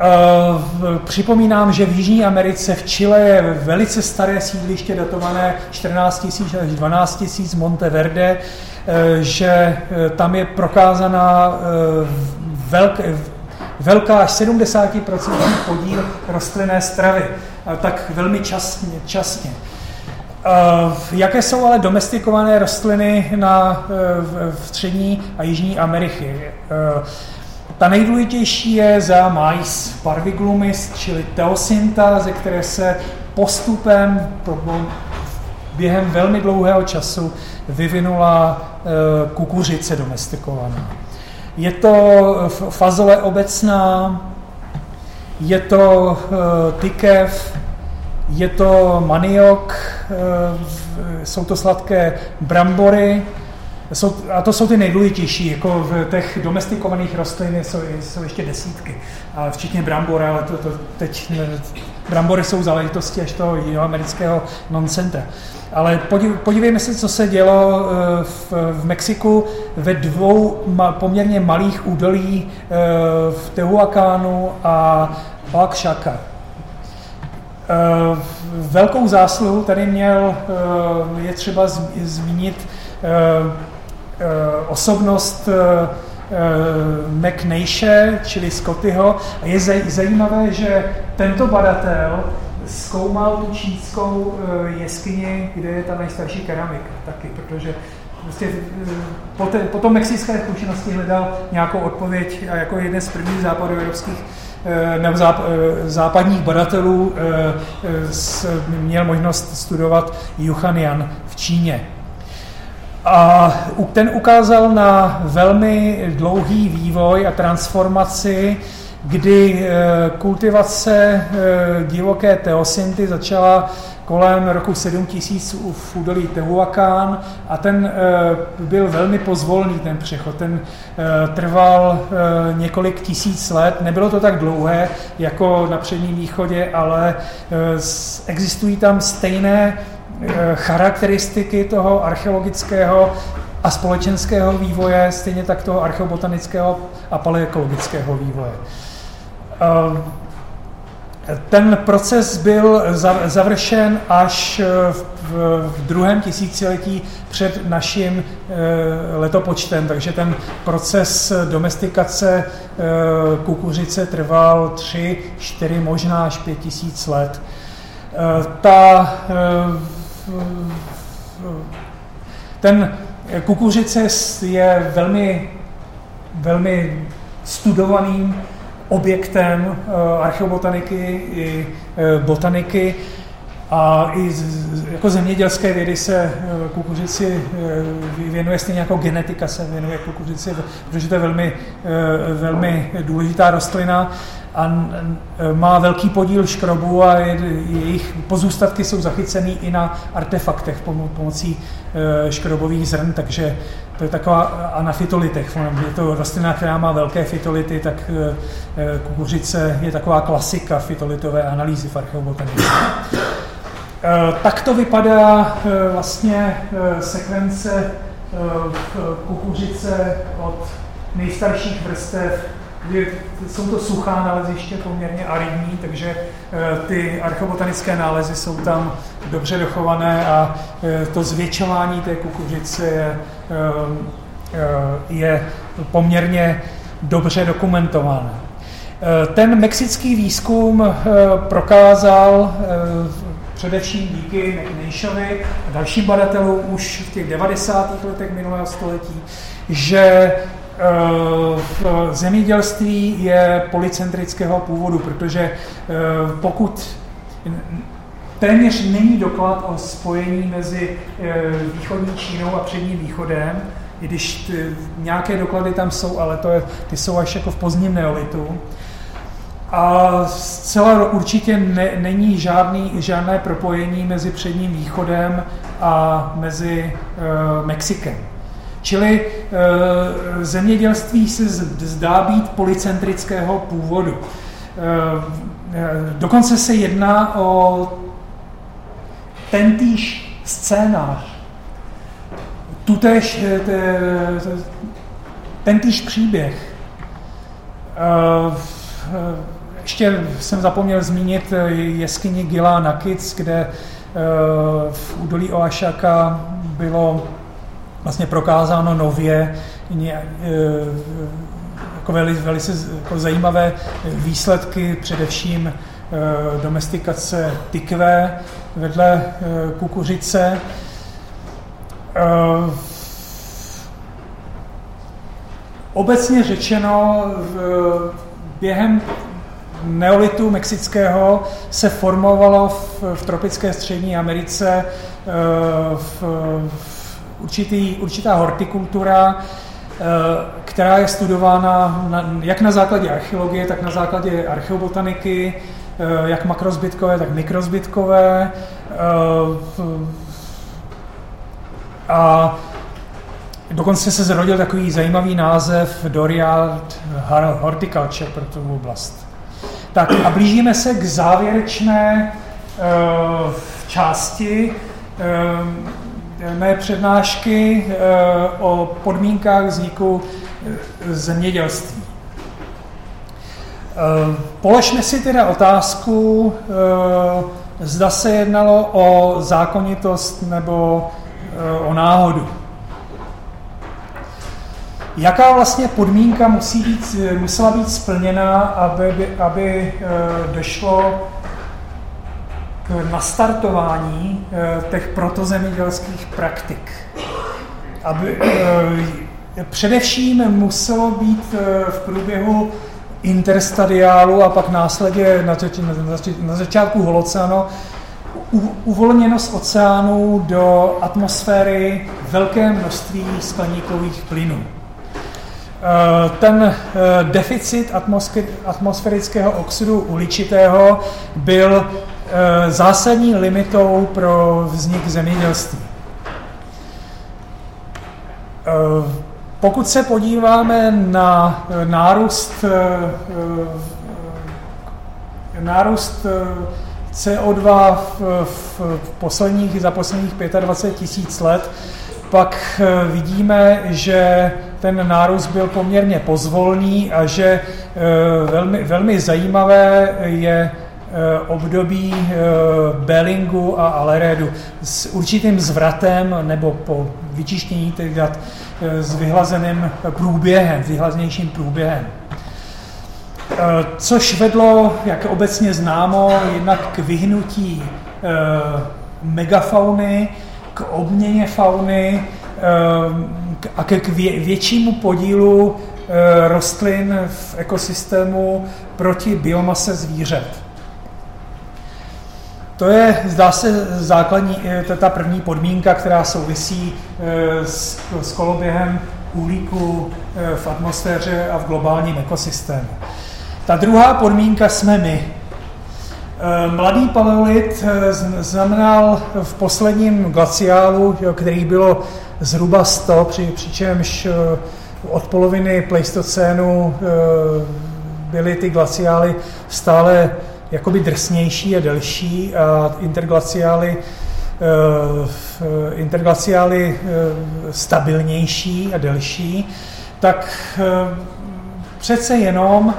Uh, připomínám, že v Jižní Americe, v Chile je velice staré sídliště datované 14 000 až 12 000 Monteverde, uh, že uh, tam je prokázaná velk, velká až 70% podíl rostlinné stravy, tak velmi časně. časně. Jaké jsou ale domestikované rostliny na, v střední a jižní Ameriky? Ta nejdůležitější je za mais parviglumis, čili teosynta, ze které se postupem během velmi dlouhého času vyvinula e, kukuřice domestikovaná. Je to fazole obecná, je to e, tykev, je to maniok, jsou to sladké brambory, jsou, a to jsou ty nejdůležitější, jako v těch domestikovaných rostlin jsou, jsou ještě desítky, a včetně brambor, ale to, to teď brambory jsou záležitosti až toho jihoamerického noncentra. Ale podív, podívejme se, co se dělo eh, v, v Mexiku ve dvou ma, poměrně malých údolí eh, v Tehuacánu a Oaxaca. Eh, velkou zásluhu tady měl, je třeba zmínit osobnost eh, eh, McNeiše, čili Scottyho. A je zajímavé, že tento badatel zkoumal tu čínskou jeskyni, kde je ta nejstarší keramika taky, protože prostě po, té, po tom mexické zkušenosti hledal nějakou odpověď a jako jeden z prvních západoevropských nebo západních badatelů měl možnost studovat Juchanian v Číně. A ten ukázal na velmi dlouhý vývoj a transformaci, kdy eh, kultivace eh, divoké teosynty začala kolem roku 7000 v údolí Tehuacán a ten eh, byl velmi pozvolný ten přechod. Ten trval několik tisíc let, nebylo to tak dlouhé jako na předním východě, ale existují tam stejné charakteristiky toho archeologického a společenského vývoje, stejně tak toho archeobotanického a paleokologického vývoje. Eh, ten proces byl završen až v druhém tisíciletí před naším eh, letopočtem, takže ten proces domestikace kukuřice trval 3, 4, možná až 5 tisíc let. Ta ten kukuřice je velmi, velmi studovaným objektem eh, archeobotaniky i eh, botaniky. A i jako zemědělské vědy se eh, kukuřici věnuje stejně jako genetika se věnuje kukuřici, protože to je velmi, velmi důležitá rostlina a má velký podíl škrobů a jejich pozůstatky jsou zachyceny i na artefaktech pomocí e, škrobových zrn, takže to je taková a na fitolitech. Je to rostlina, která má velké fitolity, tak e, e, kukuřice je taková klasika fitolitové analýzy v archeobotanice. Tak to vypadá vlastně sekvence kukuřice od nejstarších vrstev jsou to suchá naleziště, poměrně aridní, takže ty archeobotanické nálezy jsou tam dobře dochované a to zvětšování té kukuřice je, je poměrně dobře dokumentované. Ten mexický výzkum prokázal především díky McNeishovi a dalším badatelům už v těch 90. letech minulého století, že v zemědělství je policentrického původu, protože eh, pokud téměř není doklad o spojení mezi eh, východní Čínou a předním východem, i když nějaké doklady tam jsou, ale to je, ty jsou až jako v pozdním neolitu, a zcela určitě ne, není žádný, žádné propojení mezi předním východem a mezi e, Mexikem. Čili e, zemědělství se zdá být policentrického původu. E, dokonce se jedná o tentýž scénář. Tutež, tentýž příběh. E, ještě jsem zapomněl zmínit jeskyni Gila Nakic, kde eh, v údolí Oašaka bylo vlastně prokázáno nově eh, jako velice, velice jako zajímavé výsledky, především domestikace tykve vedle kukuřice. Obecně řečeno, během neolitu mexického se formovalo v, v tropické střední Americe v, v určitý, určitá hortikultura, eh, která je studována na, jak na základě archeologie, tak na základě archeobotaniky, eh, jak makrozbytkové, tak mikrozbytkové. A dokonce se zrodil takový zajímavý název Doriad Horticulture pro tu oblast. Tak a blížíme se k závěrečné části mé přednášky uh, o podmínkách vzniku zemědělství. Položme si teda otázku, zda se jednalo o zákonitost nebo o náhodu. Jaká vlastně podmínka musí být, musela být splněna, aby, aby eh, došlo nastartování eh, těch protozemědělských praktik? Aby, eh, především muselo být v průběhu interstadiálu a pak následně na, na, na začátku holocénu uvolněno z oceánu do atmosféry velké množství skleníkových plynů. Eh, ten eh, deficit atmosférického oxidu uhličitého byl eh, zásadní limitou pro vznik zemědělství. Pokud se podíváme na nárůst, nárůst CO2 v, v posledních, za posledních 25 tisíc let, pak vidíme, že ten nárůst byl poměrně pozvolný a že velmi, velmi zajímavé je období e, Bellingu a Aleredu s určitým zvratem nebo po vyčištění těch dat s vyhlazeným průběhem, s vyhlazenějším průběhem. Což vedlo, jak obecně známo, jednak k vyhnutí megafauny, k obměně fauny, a ke většímu podílu eh, rostlin v ekosystému proti biomase zvířat. To je, zdá se, základní, eh, to je ta první podmínka, která souvisí eh, s, s koloběhem uhlíku v atmosféře a v globálním ekosystému. Ta druhá podmínka jsme my. Mladý paleolit znamenal v posledním glaciálu, který bylo zhruba 100, při, přičemž eh, od poloviny pleistocénu eh, byly ty glaciály stále jakoby drsnější a delší a interglaciály eh, interglaciály stabilnější a delší, tak přece jenom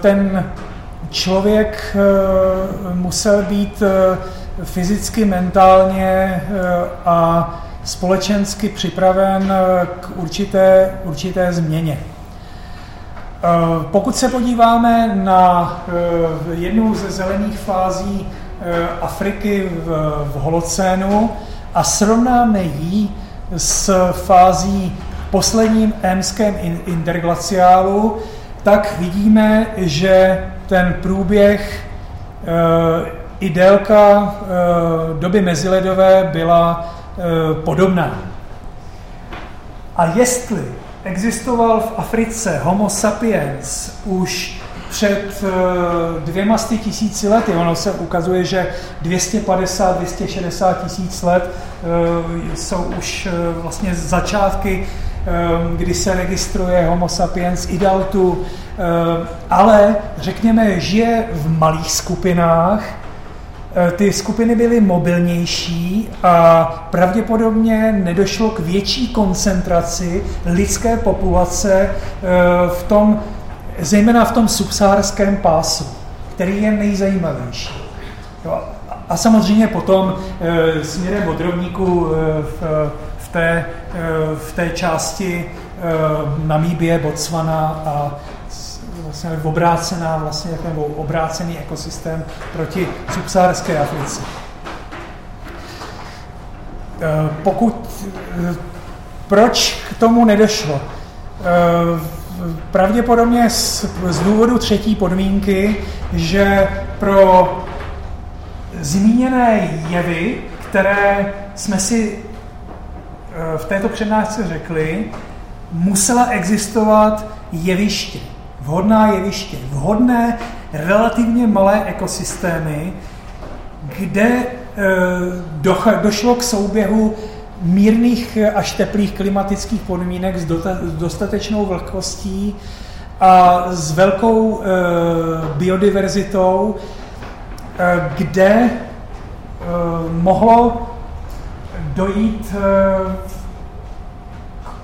ten člověk musel být fyzicky, mentálně a společensky připraven k určité, určité změně. Eh, pokud se podíváme na eh, jednu ze zelených fází eh, Afriky v, holocénu a srovnáme ji s fází posledním émském interglaciálu, tak vidíme, že ten průběh i délka doby meziledové byla podobná. A jestli existoval v Africe Homo sapiens už před eh, dvěma sty tisíci lety. Ono se ukazuje, že 250-260 tisíc let eh, jsou už eh, vlastně začátky, kdy se registruje Homo sapiens idaltu, ale řekněme, žije v malých skupinách, ty skupiny byly mobilnější a pravděpodobně nedošlo k větší koncentraci lidské populace eh, v tom, zejména v tom subsaharském pásu, který je nejzajímavější. A samozřejmě potom eh, směrem od rovníku v, té, v té části Namíbie, Botswana a vlastně obrácená, vlastně nebo obrácený ekosystém proti subsaharské Africe. Eh, pokud, eh, proč k tomu nedošlo? Eh, pravděpodobně z, z důvodu třetí podmínky, že pro zmíněné jevy, které jsme si v této přednášce řekli, musela existovat jeviště vhodná jeviště, vhodné relativně malé ekosystémy, kde e, došlo k souběhu mírných až teplých klimatických podmínek s dostatečnou vlhkostí a s velkou e, biodiverzitou, e, kde mohlo dojít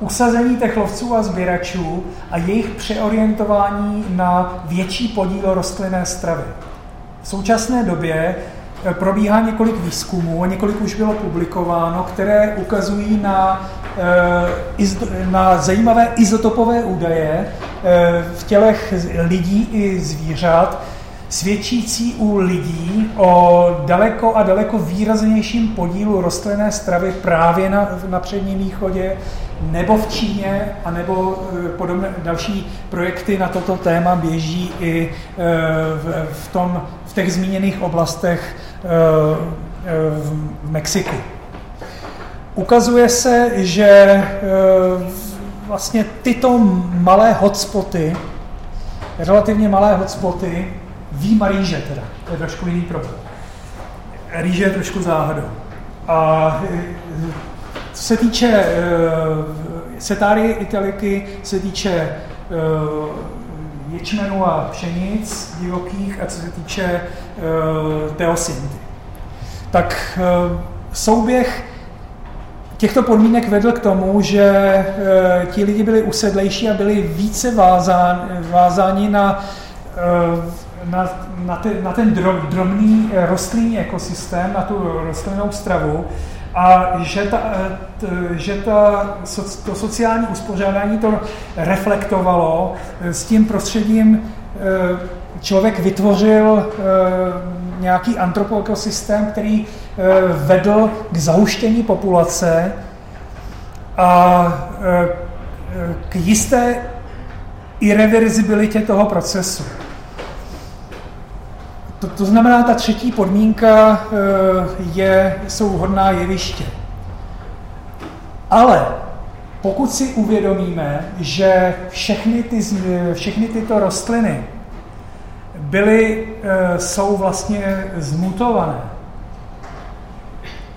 usazení těch lovců a sběračů a jejich přeorientování na větší podíl rostlinné stravy. V současné době eh, probíhá několik výzkumů, několik už bylo publikováno, které ukazují na, eh, na zajímavé izotopové údaje eh, v tělech lidí i zvířat, svědčící u lidí o daleko a daleko výraznějším podílu rostlinné stravy právě na, na předním východě, nebo v Číně, anebo eh, podobné další projekty na toto téma běží i eh, v, v, tom, v těch zmíněných oblastech eh, v Mexiku. Ukazuje se, že vlastně tyto malé hotspoty, relativně malé hotspoty, výjima rýže teda, to je trošku jiný problém. Rýže je trošku záhadou. A co se týče uh, setárie italiky, se týče uh, ječmenu a pšenic divokých a co se týče teosinty. Tak souběh těchto podmínek vedl k tomu, že uh, ti lidi byli usedlejší a byli více vázán, vázáni na uh, na, na, te, na ten dro, drobný rostlinný ekosystém, na tu rostlinnou stravu a že, ta, t, že ta, to sociální uspořádání to reflektovalo s tím prostředím člověk vytvořil nějaký antropoekosystém, který vedl k zahuštění populace a k jisté irreverzibilitě toho procesu. To, to znamená, ta třetí podmínka eh, je, jsou vhodná jeviště. Ale pokud si uvědomíme, že všechny, ty, všechny tyto rostliny byly, eh, jsou vlastně zmutované,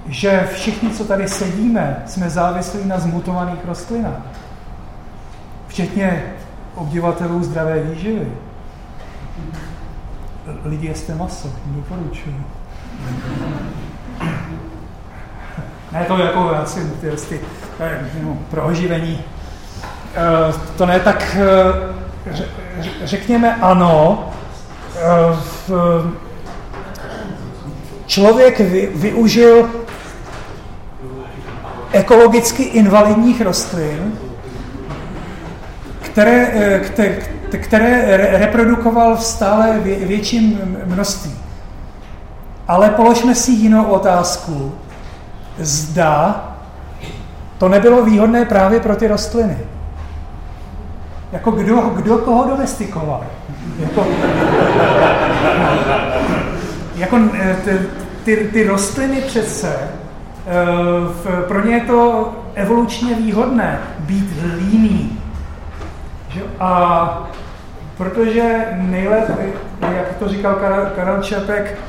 že všichni, co tady sedíme, jsme závislí na zmutovaných rostlinách, včetně obdivatelů zdravé výživy, lidi jeste maso, doporučuji. Ne, to jako asi ty, pro oživení. Eh, to ne, tak eh, řekněme ano, člověk využil ekologicky invalidních rostlin, které, které, které reprodukoval v stále větším množství. Ale položme si jinou otázku. Zda to nebylo výhodné právě pro ty rostliny. Jako kdo, kdo koho domestikoval? Jako, jako eh, ty, ty, ty rostliny přece, eh, pro ně je to evolučně výhodné být líný. A protože nejlépe, jak to říkal Karel Čepek,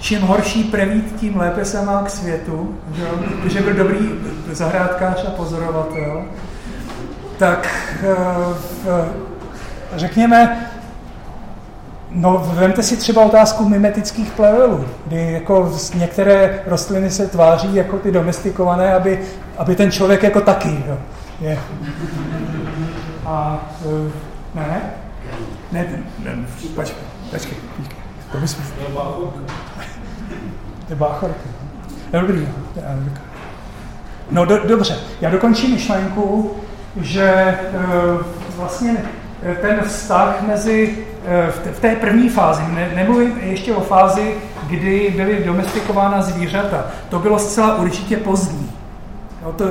čím horší prevít, tím lépe se má k světu, že, protože byl dobrý zahrádkář a pozorovatel, tak eh, řekněme, No, vemte si třeba otázku mimetických plevelů, kdy jako některé rostliny se tváří jako ty domestikované, aby, aby ten člověk jako taky jo, je. A eh, ne? Ne, ne, ne počkej, počkej. To bychom... To je báchorka. No dobrý, No do, dobře, já dokončím myšlenku, že e, vlastně e, ten vztah mezi, e, v té první fázi, ne, nemluvím ještě o fázi, kdy byly domestikována zvířata, to bylo zcela určitě pozdní. No to,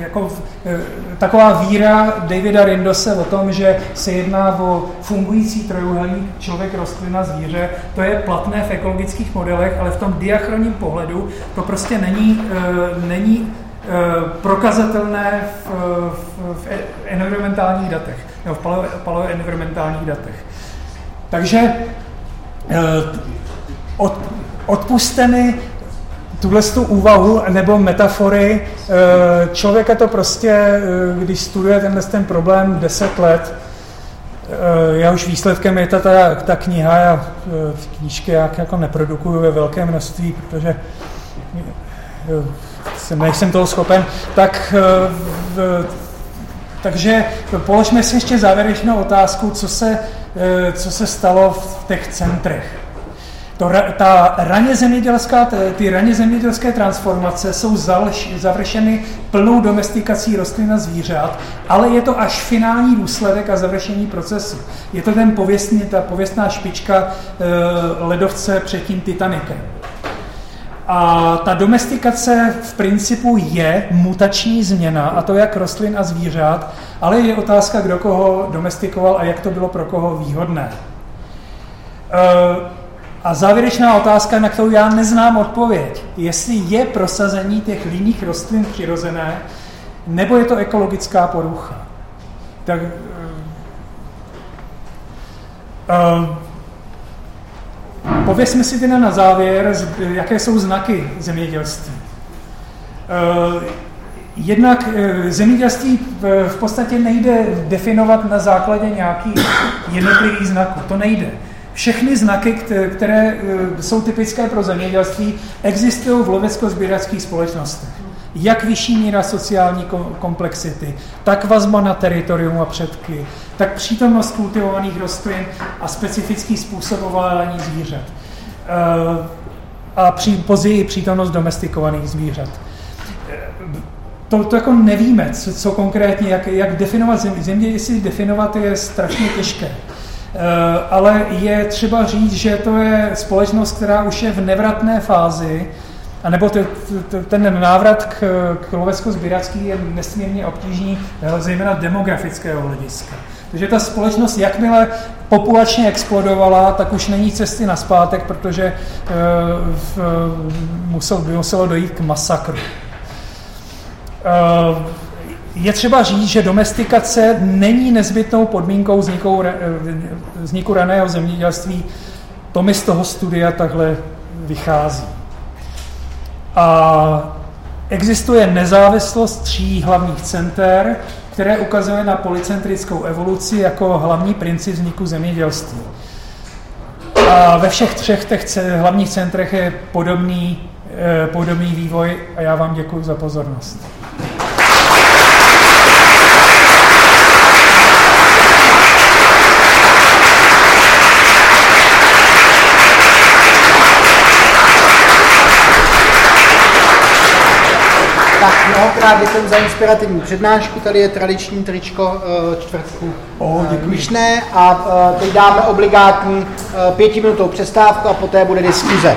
jako, e, taková víra Davida Rindose o tom, že se jedná o fungující trojuhelník člověk, rostlina, zvíře, to je platné v ekologických modelech, ale v tom diachronním pohledu to prostě není, e, není e, prokazatelné v, v, v environmentálních datech, nebo v paleo, paleoenvironmentálních datech. Takže od, odpuste mi tuhle tu úvahu nebo metafory, eh, člověka to prostě, eh, když studuje tenhle ten problém 10 let, já už výsledkem je ta, ta, ta kniha, já knížky jak jako neprodukuju ve velké množství, protože jsem, nejsem toho schopen, tak takže položme si ještě závěrečnou otázku, co se, co se stalo v těch centrech. To, ta raně zemědělská, ty raně zemědělské transformace jsou završeny plnou domestikací rostlin a zvířat, ale je to až finální důsledek a završení procesu. Je to ten pověstný, ta pověstná špička e, ledovce před tím Titanikem. A ta domestikace v principu je mutační změna, a to jak rostlin a zvířat, ale je otázka, kdo koho domestikoval a jak to bylo pro koho výhodné. E, a závěrečná otázka, na kterou já neznám odpověď. Jestli je prosazení těch líných rostlin přirozené, nebo je to ekologická porucha. Tak uh, pověsme si teda na závěr, jaké jsou znaky zemědělství. Uh, Jednak zemědělství v podstatě nejde definovat na základě nějakých jednotlivých znaků. To nejde. Všechny znaky, které e, jsou typické pro zemědělství, existují v lovecko-sběračských společnostech. Jak vyšší míra sociální komplexity, tak vazba na teritorium a předky, tak přítomnost kultivovaných rostlin a specifický způsob ovládání zvířat. E, a při, později přítomnost domestikovaných zvířat. E, to, to jako nevíme, co, co konkrétně, jak, jak definovat země, jestli definovat je strašně těžké. Eh, ale je třeba říct, že to je společnost, která už je v nevratné fázi, a nebo ten návrat k, k lovecko-sběracký je nesmírně obtížný, eh, zejména demografického hlediska. Takže ta společnost, jakmile populačně explodovala, tak už není cesty na zpátek, protože v, musel, by muselo dojít k masakru. E, je třeba říct, že domestikace není nezbytnou podmínkou vzniku, vzniku raného zemědělství. To mi z toho studia takhle vychází. A existuje nezávislost tří hlavních center, které ukazuje na policentrickou evoluci jako hlavní princip vzniku zemědělství. A ve všech třech těch hlavních centrech je podobný, eh, podobný vývoj a já vám děkuji za pozornost. Mnohokrát děkuji za inspirativní přednášku. Tady je tradiční tričko uh, čtvrtku O, děkuji. Myšné a uh, teď dáme obligátní pětiminutovou přestávku a poté bude diskuze.